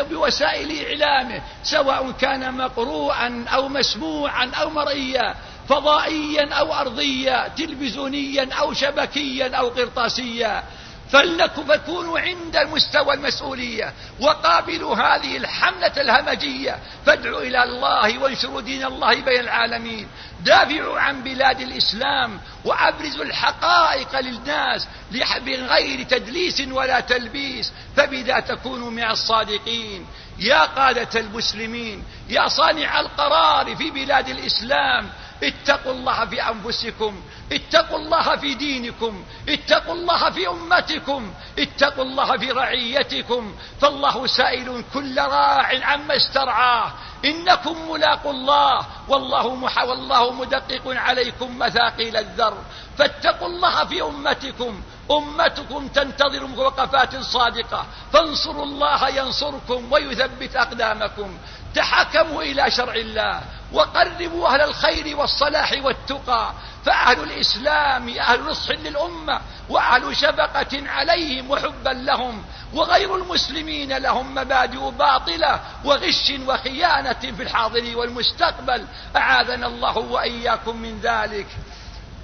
بوسائل إعلامه سواء كان مقروءا أو مسموعا أو مرئيا. فضائيا أو أرضيا تلفزيونيا أو شبكيا أو قرطاسيا. فكونوا عند مستوى المسؤولية وقابلوا هذه الحملة الهمجية. فادعوا إلى الله وانشروا دين الله بين العالمين. دافعوا عن بلاد الإسلام وأبرزوا الحقائق للناس بغير تدليس ولا تلبيس. فبذا تكونوا مع الصادقين. يا قادة المسلمين يا صانع القرار في بلاد الإسلام اتقوا الله في أنفسكم اتقوا الله في دينكم اتقوا الله في أمتكم اتقوا الله في رعيتكم فالله سائل كل راع عما استرعاه. إنكم ملاق الله والله, مح والله مدقق عليكم مثاقيل الذر. فاتقوا الله في أمتكم أمتكم تنتظر وقفات صادقة. فانصروا الله ينصركم ويثبت أقدامكم. تحكموا إلى شرع الله. وقربوا أهل الخير والصلاح والتقى فأهل الإسلام أهل نصح للأمة وأهل شفقة عليهم وحبا لهم وغير المسلمين لهم مبادئ باطلة وغش وخيانة في الحاضر والمستقبل. أعاذنا الله وإياكم من ذلك.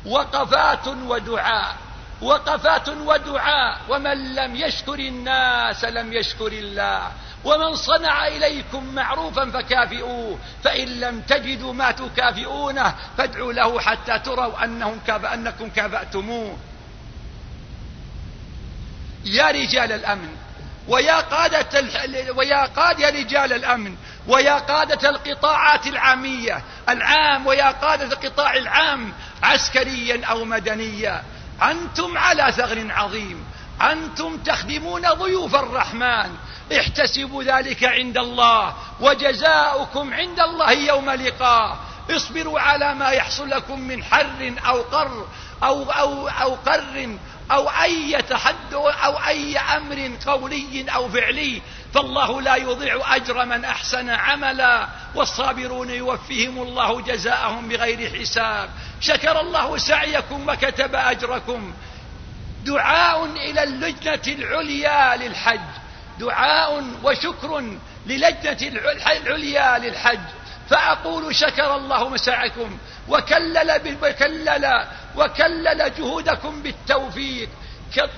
وقفات ودعاء وقفات ودعاء ومن لم يشكر الناس لم يشكر الله. ومن صنع إليكم معروفا فكافئوه فإن لم تجدوا ما تكافئونه فادعوا له حتى تروا أنهم كاب أنكم كافأتموه. يا رجال الأمن ويا قادة ويا قاد يا رجال الأمن ويا قادة القطاعات العامية العام ويا قادة القطاع العام عسكريا أو مدنيا أنتم على ثغر عظيم أنتم تخدمون ضيوف الرحمن احتسبوا ذلك عند الله وجزاؤكم عند الله يوم لقاه اصبروا على ما يحصل لكم من حر أو قر أو, أو, أو قر أو أي تحد أو أي أمر قولي أو فعلي. فالله لا يضيع أجر من أحسن عملا والصابرون يوفيهم الله جزاءهم بغير حساب. شكر الله سعيكم وكتب أجركم. دعاء إلى اللجنة العليا للحج. دعاء وشكر للجنة العليا للحج. فأقول شكر الله مساعكم وكلل, وكلل, وكلل جهودكم بالتوفيق.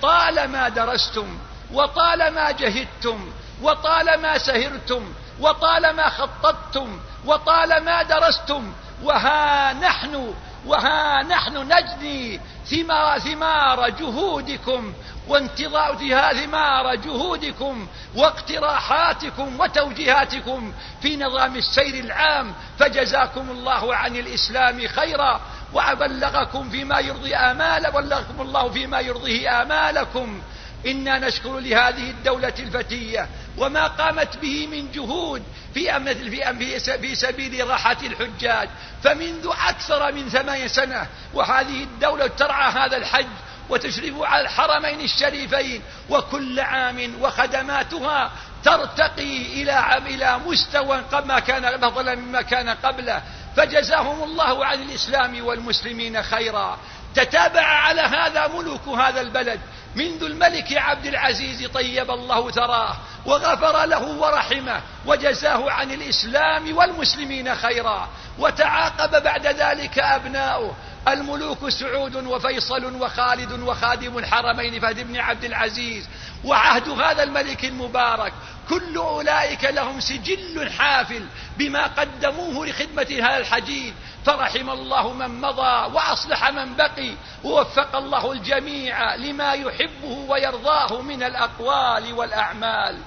طالما درستم وطالما جهدتم وطالما سهرتم وطالما خططتم وطالما درستم. وها نحن وها نحن نجني ثمار, ثمار جهودكم وانتظار ثمار جهودكم واقتراحاتكم وتوجيهاتكم في نظام السير العام فجزاكم الله عن الإسلام خيرا وأبلغكم فيما يرضي آمال بلغكم الله فيما يرضيه آمالكم. إنا نشكر لهذه الدولة الفتية وما قامت به من جهود في في, في سبيل راحة الحجاج. فمنذ أكثر من ثمان سنة وهذه الدولة ترعى هذا الحج وتشرف على الحرمين الشريفين وكل عام وخدماتها ترتقي إلى إلى مستوى ما كان أفضل مما كان قبله. فجزاهم الله عن الإسلام والمسلمين خيرا. تتابع على هذا ملوك هذا البلد. منذ الملك عبد العزيز طيب الله ثراه وغفر له ورحمه وجزاه عن الإسلام والمسلمين خيرا. وتعاقب بعد ذلك أبناؤه الملوك سعود وفيصل وخالد وخادم الحرمين فهد بن عبد العزيز وعهد هذا الملك المبارك. كل أولئك لهم سجل حافل بما قدموه لخدمة هذا الحجيج. فرحم الله من مضى وأصلح من بقي. ووفق الله الجميع لما يحبه ويرضاه من الأقوال والأعمال.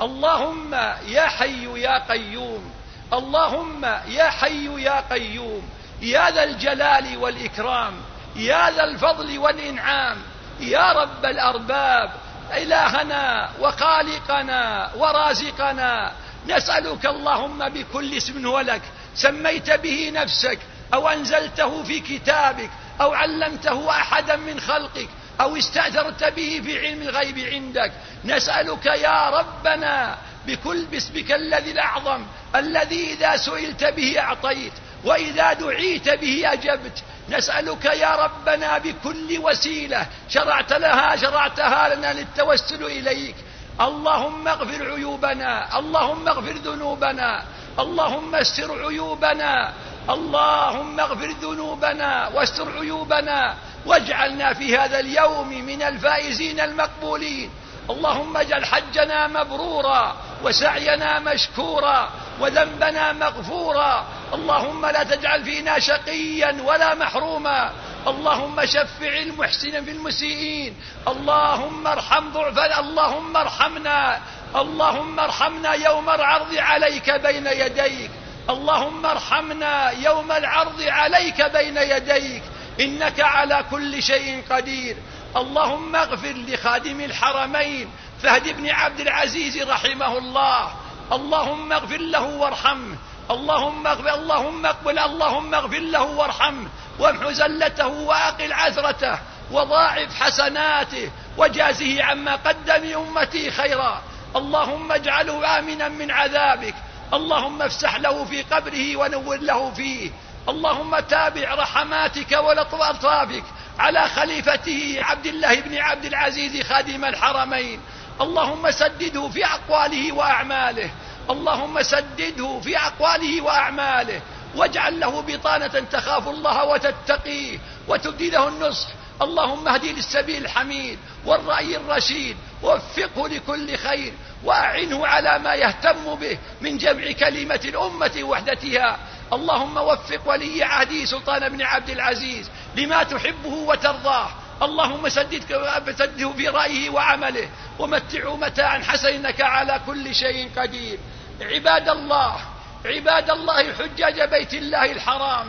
اللهم يا حي يا قيوم. اللهم يا حي يا قيوم. يا ذا الجلال والإكرام يا ذا الفضل والإنعام يا رب الأرباب إلهنا وخالقنا ورازقنا نسألك اللهم بكل اسم هو لك سميت به نفسك أو أنزلته في كتابك أو علمته أحدا من خلقك أو استأثرت به في علم الغيب عندك. نسألك يا ربنا بكل باسمك الذي الأعظم الذي إذا سئلت به أعطيت وإذا دعيت به أجبت. نسألك يا ربنا بكل وسيلة. شرعت لها شرعتها لنا للتوسل إليك. اللهم اغفر عيوبنا اللهم اغفر ذنوبنا اللهم استر عيوبنا اللهم اغفر ذنوبنا واستر عيوبنا واجعلنا في هذا اليوم من الفائزين المقبولين. اللهم اجعل حجنا مبرورا وسعينا مشكورا وذنبنا مغفورا اللهم لا تجعل فينا شقيا ولا محروما اللهم شفع المحسن في المسيئين اللهم ارحم ضعفنا اللهم ارحمنا اللهم ارحمنا يوم العرض عليك بين يديك اللهم ارحمنا يوم العرض عليك بين يديك إنك على كل شيء قدير اللهم اغفر لخادم الحرمين فهد بن عبد العزيز رحمه الله. اللهم اغفر له وارحمه اللهم اغفر اللهم اقبل. اللهم اغفر له وارحمه وامح زلته واقل عثرته. وضاعف حسناته. وجازه عما قدم امتي خيرا. اللهم اجعله آمنا من عذابك. اللهم افسح له في قبره ونور له فيه. اللهم تابع رحماتك ولطف أطرافك. على خليفته عبد الله بن عبد العزيز خادم الحرمين. اللهم سدده في أقواله وأعماله. اللهم سدده في أقواله وأعماله. واجعل له بطانة تخاف الله وتتقيه وتبدي له النصح. اللهم اهدي للسبيل الحميد والرأي الرشيد وفقه لكل خير وأعنه على ما يهتم به من جمع كلمة الأمة وحدتها. اللهم وفق ولي عهدي سلطان بن عبد العزيز لما تحبه وترضاه. اللهم سدده في رأيه وعمله ومتعه متاعا حسنك على كل شيء قدير. عباد الله عباد الله حجاج بيت الله الحرام.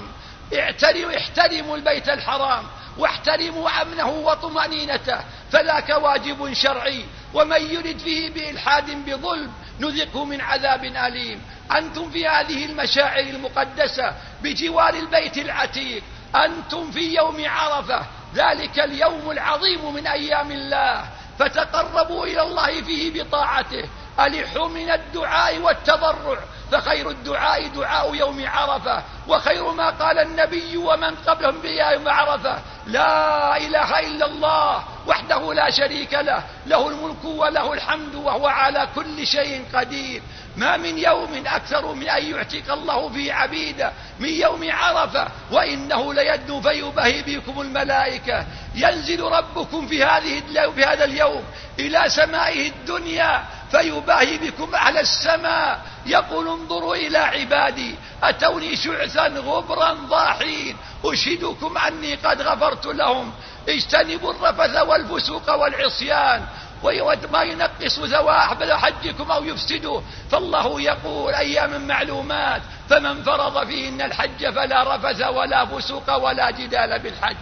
احترموا البيت الحرام. واحترموا أمنه وطمأنينته فذاك واجب شرعي. ومن يرد فيه بإلحاد بظلم نذقه من عذاب أليم. أنتم في هذه المشاعر المقدسة بجوار البيت العتيق. أنتم في يوم عرفة ذلك اليوم العظيم من أيام الله. فتقربوا إلى الله فيه بطاعته. ألحوا من الدعاء والتضرع. فخير الدعاء دعاء يوم عرفة وخير ما قال النبي ومن قبلهم بيوم عرفة. لا إله إلا الله وحده لا شريك له له الملك وله الحمد وهو على كل شيء قدير. ما من يوم أكثر من أن يعتق الله في عبيده من يوم عرفة وإنه ليد فيبهي بكم الملائكة. ينزل ربكم في, هذه في هذا اليوم إلى سمائه الدنيا فيباهي بكم على السماء. يقول انظروا إلى عبادي. أتوني شعثا غبرا ضاحين. أشهدكم أني قد غفرت لهم. اجتنبوا الرفث والفسوق والعصيان. وما ينقص ذواحب حجكم أو يفسده فالله يقول أيام معلومات. فمن فرض فيهن الحج فلا رفث ولا فسوق ولا جدال بالحج.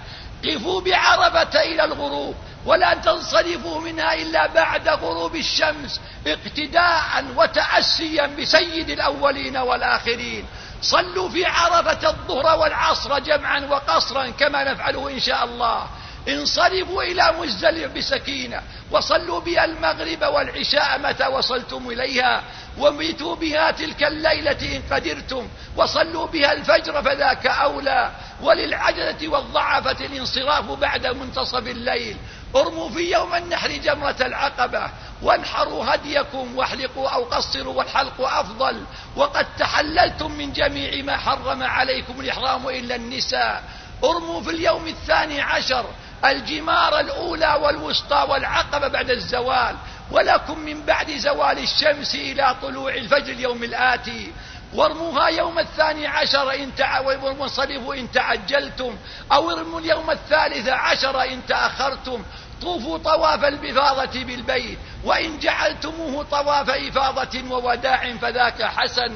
قفوا بعرفة إلى الغروب ولا تنصرفوا منها إلا بعد غروب الشمس اقتداء وتأسيا بسيد الأولين والآخرين. صلوا في عرفة الظهر والعصر جمعا وقصرا كما نفعله إن شاء الله. انصرفوا إلى مزدل بسكينة وصلوا بها المغرب والعشاء متى وصلتم إليها وميتوا بها تلك الليلة إن قدرتم وصلوا بها الفجر فذاك أولى وللعجلة والضعفة الانصراف بعد منتصف الليل ارموا في يوم النحر جمرة العقبة وانحروا هديكم واحلقوا أو قصروا والحلق أفضل وقد تحللتم من جميع ما حرم عليكم الإحرام إلا النساء ارموا في اليوم الثاني عشر الجمار الأولى والوسطى والعقبة بعد الزوال ولكم من بعد زوال الشمس إلى طلوع الفجر اليوم الآتي. وارموها يوم الثاني عشر إن والمنصرف إن تعجلتم أو ارموا اليوم الثالث عشر إن تأخرتم. طوفوا طواف البفاضة بالبيت وإن جعلتموه طواف إفاضة ووداع فذاك حسن.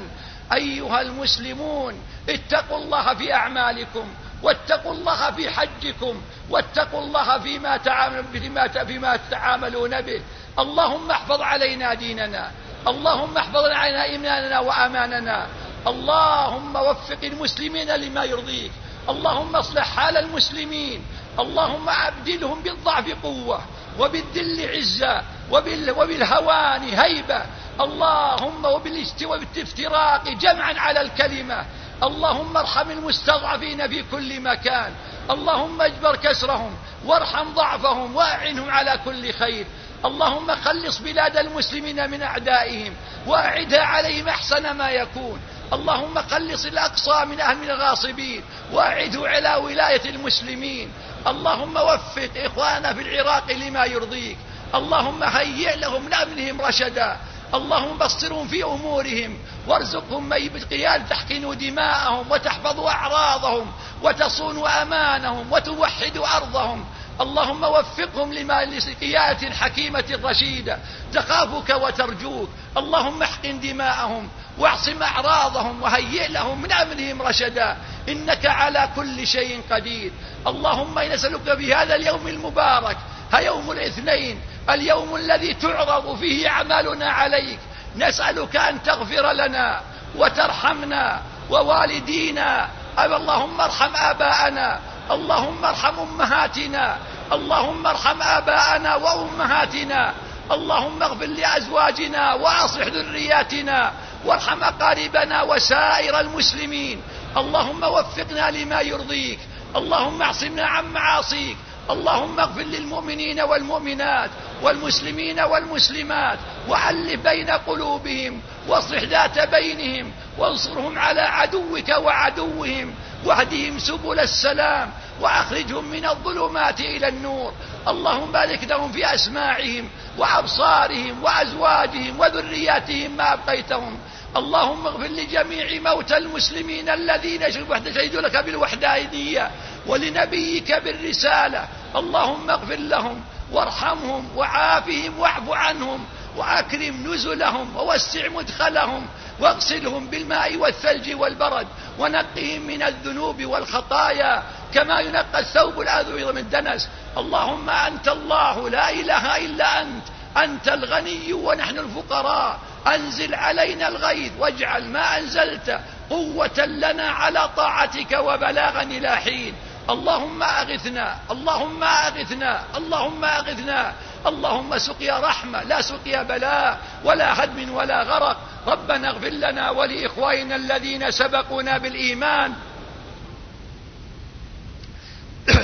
أيها المسلمون اتقوا الله في أعمالكم. واتقوا الله في حجكم واتقوا الله فيما تعامل فيما تتعاملون به. اللهم احفظ علينا ديننا اللهم احفظ علينا إيماننا وأماننا. اللهم وفق المسلمين لما يرضيك. اللهم اصلح حال المسلمين. اللهم أبدلهم بالضعف قوة وبالذل عزة وبالهوان هيبة. اللهم وبالافتراق جمعا على الكلمة. اللهم ارحم المستضعفين في كل مكان. اللهم اجبر كسرهم وارحم ضعفهم وأعنهم على كل خير. اللهم خلص بلاد المسلمين من أعدائهم وأعدها عليهم أحسن ما يكون. اللهم خلص الأقصى من أهم الغاصبين وأعده على ولاية المسلمين. اللهم وفق إخوانا في العراق لما يرضيك. اللهم هيئ لهم من أمنهم رشدا. اللهم بصرهم في أمورهم وارزقهم من بالقيال تحقن دماءهم وتحفظ أعراضهم وتصون أمانهم وتوحد أرضهم. اللهم وفقهم لما لسقيات حكيمة رشيدة تخافك وترجوك. اللهم احقن دماءهم واعصم أعراضهم وهيئ لهم من أمرهم رشدا. إنك على كل شيء قدير. اللهم نسألك بهذا اليوم المبارك يوم الاثنين اليوم الذي تعرض فيه أعمالنا عليك نسألك أن تغفر لنا وترحمنا ووالدينا أبا اللهم ارحم آباءنا اللهم ارحم أمهاتنا اللهم ارحم آباءنا وأمهاتنا اللهم اغفر لأزواجنا وأصلح ذرياتنا وارحم أقاربنا وسائر المسلمين اللهم وفقنا لما يرضيك اللهم اعصمنا عن معاصيك اللهم اغفر للمؤمنين والمؤمنات والمسلمين والمسلمات وعلف بين قلوبهم واصلح ذات بينهم وانصرهم على عدوك وعدوهم واهدهم سبل السلام وأخرجهم من الظلمات إلى النور اللهم بارك لهم في أسماعهم وأبصارهم وأزواجهم وذرياتهم ما أبقيتهم اللهم اغفر لجميع موتى المسلمين الذين شهدوا لك بالوحدانية ولنبيك بالرسالة. اللهم اغفر لهم وارحمهم وعافهم واعف عنهم وأكرم نزلهم ووسع مدخلهم واغسلهم بالماء والثلج والبرد ونقهم من الذنوب والخطايا كما ينقى الثوب الأبيض من الدنس. اللهم أنت الله لا إله إلا أنت أنت الغني ونحن الفقراء. أنزل علينا الغيث واجعل ما أنزلت قوة لنا على طاعتك وبلاغا إلى حين. اللهم أغثنا اللهم أغثنا اللهم أغثنا. اللهم سقيا رحمة لا سقيا بلاء ولا هدم ولا غرق. ربنا اغفر لنا ولإخواننا الذين سبقونا بالإيمان.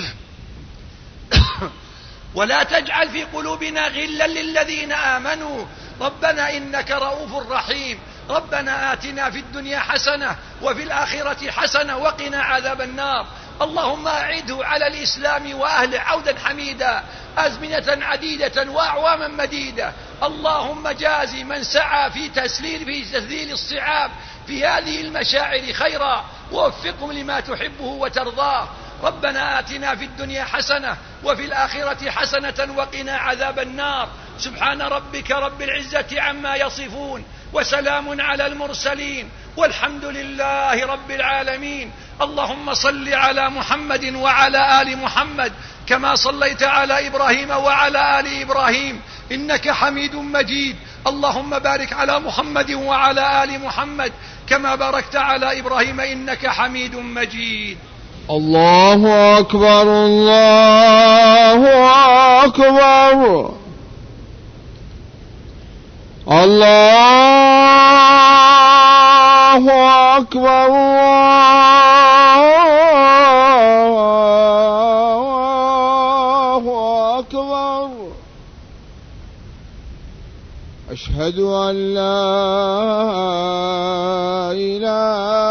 ولا تجعل في قلوبنا غلا للذين آمنوا. ربنا إنك رؤوف رحيم. ربنا آتنا في الدنيا حسنة وفي الآخرة حسنة وقنا عذاب النار. اللهم أعده على الإسلام وأهله عودا حميدا أزمنة عديدة وأعواما مديدة. اللهم جازي من سعى في تسليل في تسليل الصعاب في هذه المشاعر خيرا. ووفقهم لما تحبه وترضاه. ربنا آتنا في الدنيا حسنة وفي الآخرة حسنة وقنا عذاب النار. سبحان ربك رب العزة عما يصفون وسلام على المرسلين والحمد لله رب العالمين. اللهم صل على محمد وعلى آل محمد كما صليت على إبراهيم وعلى آل إبراهيم. إنك حميد مجيد. اللهم بارك على محمد وعلى آل محمد كما باركت على إبراهيم إنك حميد مجيد. الله أكبر الله أكبر الله أكبر الله أكبر أشهد ان لا إله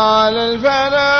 على الفلاح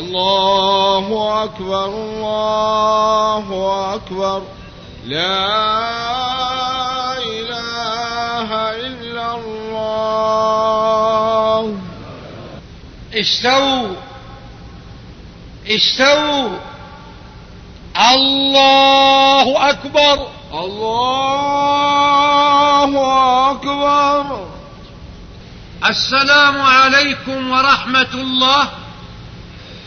الله أكبر الله أكبر لا إله إلا الله استووا استووا الله أكبر الله أكبر السلام عليكم ورحمة الله